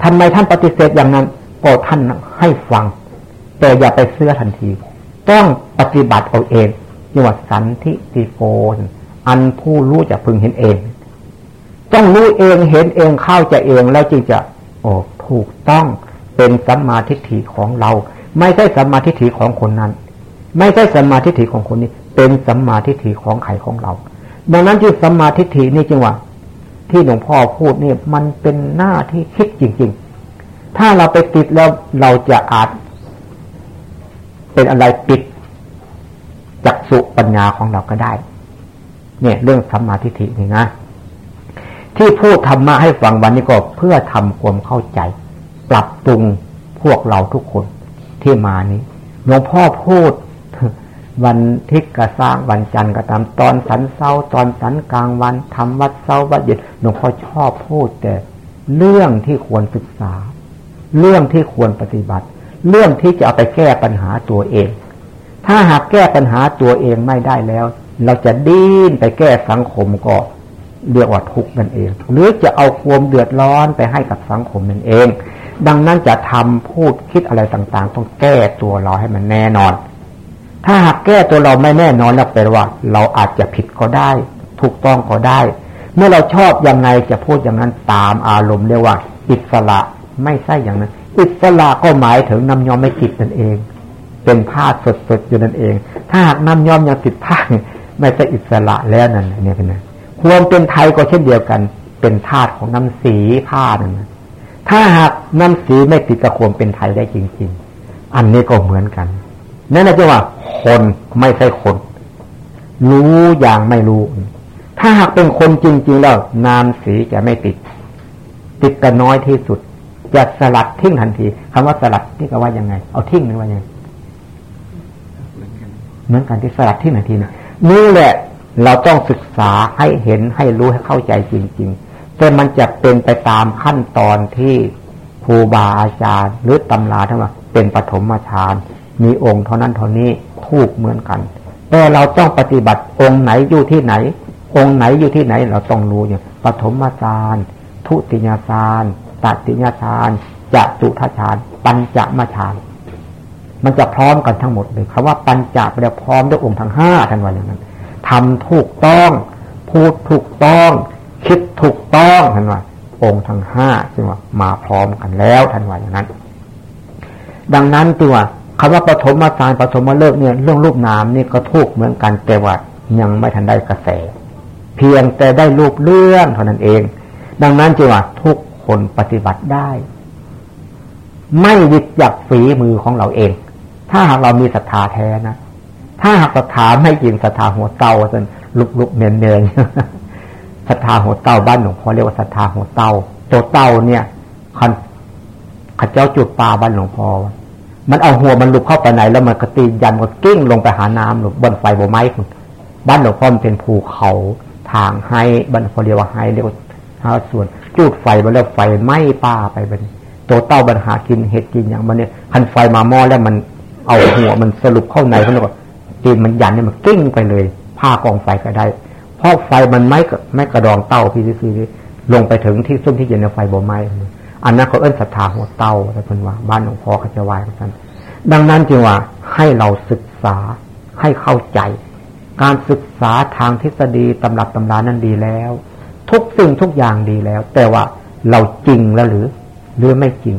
ทำไมท่านปฏิเสธอย่างนั้นก็ท่านให้ฟัง แต่อย่าไปเสื้อทันที ต้องปฏิบัติเอาเองจังหวัสันทิติโกนอันผู้รู้จะพึงเห็นเอง ต้องรู้เองเห็นเองเข้าใจเองแล้วจึงจะโอ้ถูกต้องเป็นสัมมาทิฏฐิของเรา ไม่ใช่สัมมาทิฏฐิของคนนั้น ไม่ใช่สัมมาทิฏฐิของคนนี้ เป็นสัมมาทิฏฐิของใครของเรา ดังนั้นที่สัมมาทิฏฐินี่จึงว่า ที่หลวงพ่อพูดนี่มันเป็นหน้าที่คิดจริง ๆ ถ้าเราไปติดแล้วเราจะอาจ เป็นอะไรปิดจักสุปัญญาของเราก็ได้ เนี่ยเรื่องสัมมาทิฏฐินี่นะที่พูดธรรมะให้ฟังวันนี้ก็เพื่อทำความเข้าใจ ปรับปรุงพวกเราทุกคน ที่มานี้หลวงพ่อพูด วันทิศกระสร้างวันจันทร์ก็ตามตอนสันเศร้าตอนสันกลางวันทำวัดเศร้าวัดเย็นหลวงพ่อชอบพูดแต่เรื่องที่ควรศึกษา เรื่องที่ควรปฏิบัติ เรื่องที่จะเอาไปแก้ปัญหาตัวเอง ถ้าหากแก้ปัญหาตัวเองไม่ได้แล้ว เราจะดิ้นไปแก้สังคมก็เรียกว่าทุกข์นั่นเอง หรือจะเอาความเดือดร้อนไปให้กับสังคมนั่นเอง ดังนั้นจะทำพูดคิดอะไรต่างๆ ต้องแก้ตัวเราให้มันแน่นอน ถ้าหากแก้ตัวเราไม่แน่นอนแล้วแปลว่า เราอาจจะผิดก็ได้ ถูกต้องก็ได้ เมื่อเราชอบยังไงจะพูดอย่างนั้นตามอารมณ์เรียกว่า อิสระไม่ใช่อย่างนั้น อิสระก็หมายถึงนำยอมไม่ติดนั่นเอง เป็นผ้าสดๆอยู่นั่นเอง ถ้าหากนำยอมยังติดผ้าไม่ใช่อิสระแล้วนั่นเนี่ยเป็นไงความเป็นไทยก็เช่นเดียวกัน เป็นธาตุของน้ำสีผ้านั่น ถ้าหากน้ำสีไม่ติดกับควมเป็นไทยได้จริง ๆ อันนี้ก็เหมือนกันนั่นแหละว่า คนไม่ใช่คน รู้อย่างไม่รู้ ถ้าหากเป็นคนจริง ๆ แล้ว นามสีจะไม่ติด ติดกันน้อยที่สุด จะสลัดทิ้งทันทีคำว่าสลัดที่ก็ว่ายังไง เอาทิ้งนึกว่ายังไงเหมือนกันที่สลัดทิ้งทันทีนะนี่แหละ เราต้องศึกษาให้เห็นให้รู้ให้เข้าใจจริง ๆ แต่มันจะเป็นไปตามขั้นตอนที่ครูบาอาจารย์ หรือตำราทั้งหมดเป็นปฐมฌานมีองค์เท่านั้นเท่านี้ถูกเหมือนกัน แต่เราต้องปฏิบัติองค์ไหนอยู่ที่ไหน องค์ไหนอยู่ที่ไหนเราต้องรู้อย่างปฐมฌานทุติยฌานตัติยฌานจะจุทฌาน ปัญจมฌานมันจะพร้อมกันทั้งหมดเลยคำว่าปัญจแปลพร้อมด้วยองค์ทั้งห้าท่านว่าอย่างนั้นทำถูกต้อง พูดถูกต้อง คิดถูกต้องท่านว่า องค์ทั้งห้าจึงว่ามาพร้อมกันแล้วท่านว่าอย่างนั้น ดังนั้นตัวคำว่าปฐมมาสารปฐมมาเลิกเนี่ยเรื่องรูปนามนี่ก็ถูกเหมือนกันแต่ว่ายังไม่ทันได้กระแส เพียงแต่ได้รูปเรื่องเท่านั้นเอง ดังนั้นจึงว่าทุกคนปฏิบัติได้ ไม่วิจากฝีมือของเราเอง ถ้าหากเรามีศรัทธาแท้นะถ้าหากศรัทธาไม่จริงศรัทธาหัวเตาจนลุกลุกเนียนเนย ศรัทธาหัวเต่าบ้านหลวงพ่อเรียกว่าศรัทธาหัวเต่าตัวเต่าเนี่ยคันขัดเจ้าจุดปลาบ้านหลวงพ่อมันเอาหัวมันลุกเข้าไปไหน แล้วมันก็ตียันก็กิ้งลงไปหาน้ำหรือบนไฟบนไม้คุณบ้านหลวงพ่อมันเป็นภูเขาทางให้บ้านหลวงพ่อเรียกว่าให้เรียกว่าห้าส่วนจุดไฟมาแล้วไฟไหม้ป้าไปเป็นตัวเต้าบันหากินเห็ดกินอย่างมันเนี่ยคันไฟมาหม้อแล้วมันเอาหัวมันสรุปเข้าในเขาเรียกว่าตีนมันยันเนี่ยมันกิ้งไปเลย ผ้ากองไฟก็ได้ เพราะไฟมันไม่ไม่กระดองเต้าพี่ซีลงไปถึงที่ซุ้มที่เย็นในไฟบ่ไม้อันนั้นเขาเอื้นศรัทธาหัวเต้าแต่เพิ่นว่า บ้านหลวงพ่อเขาจะวายกันดังนั้นจึงว่าให้เราศึกษาให้เข้าใจ การศึกษาทางทฤษฎีตำรับตำรานั้นดีแล้ว ทุกสิ่งทุกอย่างดีแล้ว แต่ว่าเราจริงแล้วหรือ หรือไม่จริง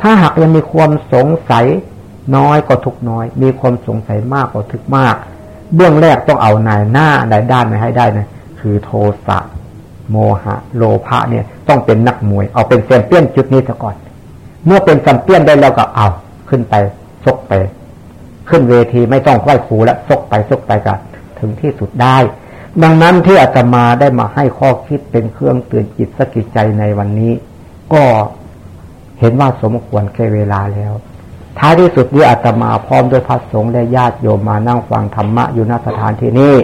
ถ้าหากยังมีความสงสัยน้อยก็ทุกน้อย มีความสงสัยมากก็ทุกมาก เบื้องแรกต้องเอานายหน้าในด้านมาให้ได้นะคือโทสะโมหะ โลภะเนี่ย ต้องเป็นนักมวย เอาเป็นแชมเปี้ยนจุดนี้ซะก่อน เมื่อเป็นแชมเปี้ยนได้แล้วก็เอาขึ้นไปซกไป ขึ้นเวทีไม่ต้องไหว้ครูแล้วซกไปซกไปกันถึงที่สุดได้ ดังนั้นที่อาตมาได้มาให้ข้อคิดเป็นเครื่องเตือนจิตสกิจใจในวันนี้ ก็เห็นว่าสมควรแก่เวลาแล้ว ท้ายที่สุดนี้อาตมาพร้อมด้วยพระสงฆ์และญาติโยมมานั่งฟังธรรมะอยู่ณสถานที่นี้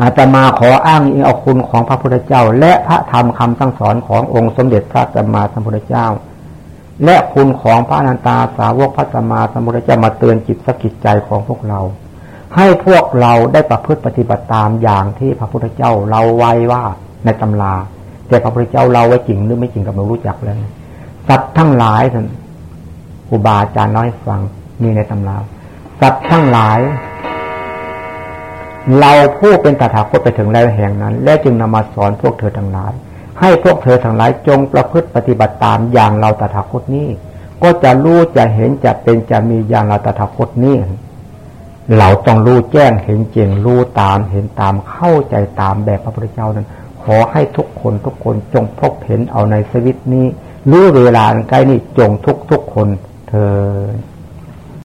อาตมาขออ้างอิงเอาคุณของพระพุทธเจ้า และพระธรรมคำสั่งสอนขององค์สมเด็จพระสัมมาสัมพุทธเจ้า และคุณของพระนันตาสาวกพระสัมมาสัมพุทธเจ้ามาเตือนจิตสกิจใจของพวกเรา ให้พวกเราได้ประพฤติปฏิบัติตามอย่างที่พระพุทธเจ้าเราไว้ว่าในตำรา แต่พระพุทธเจ้าเราไว้จริงหรือไม่จริงกับเรารู้จักเลยสัตว์ทั้งหลายท่าน รูบาอาจารย์น้อยฟังมีในตำราสัตว์ทั้งหลาย เราผู้เป็นตถาคตไปถึงแล้วแห่งนั้น และจึงนำมาสอนพวกเธอทั้งหลาย ให้พวกเธอทั้งหลายจงประพฤติปฏิบัติตามอย่างเราตถาคตนี้ ก็จะรู้จะเห็นจะเป็นจะมีอย่างเราตถาคตนี้เราต้องรู้แจ้งเห็นจริงรู้ตามเห็นตามเข้าใจตามแบบพระพุทธเจ้านั้น ขอให้ทุกคนทุกคนจงพบเห็นเอาในชีวิตนี้ รู้เวลาใกล้นี้จงทุกทุกคน เธอ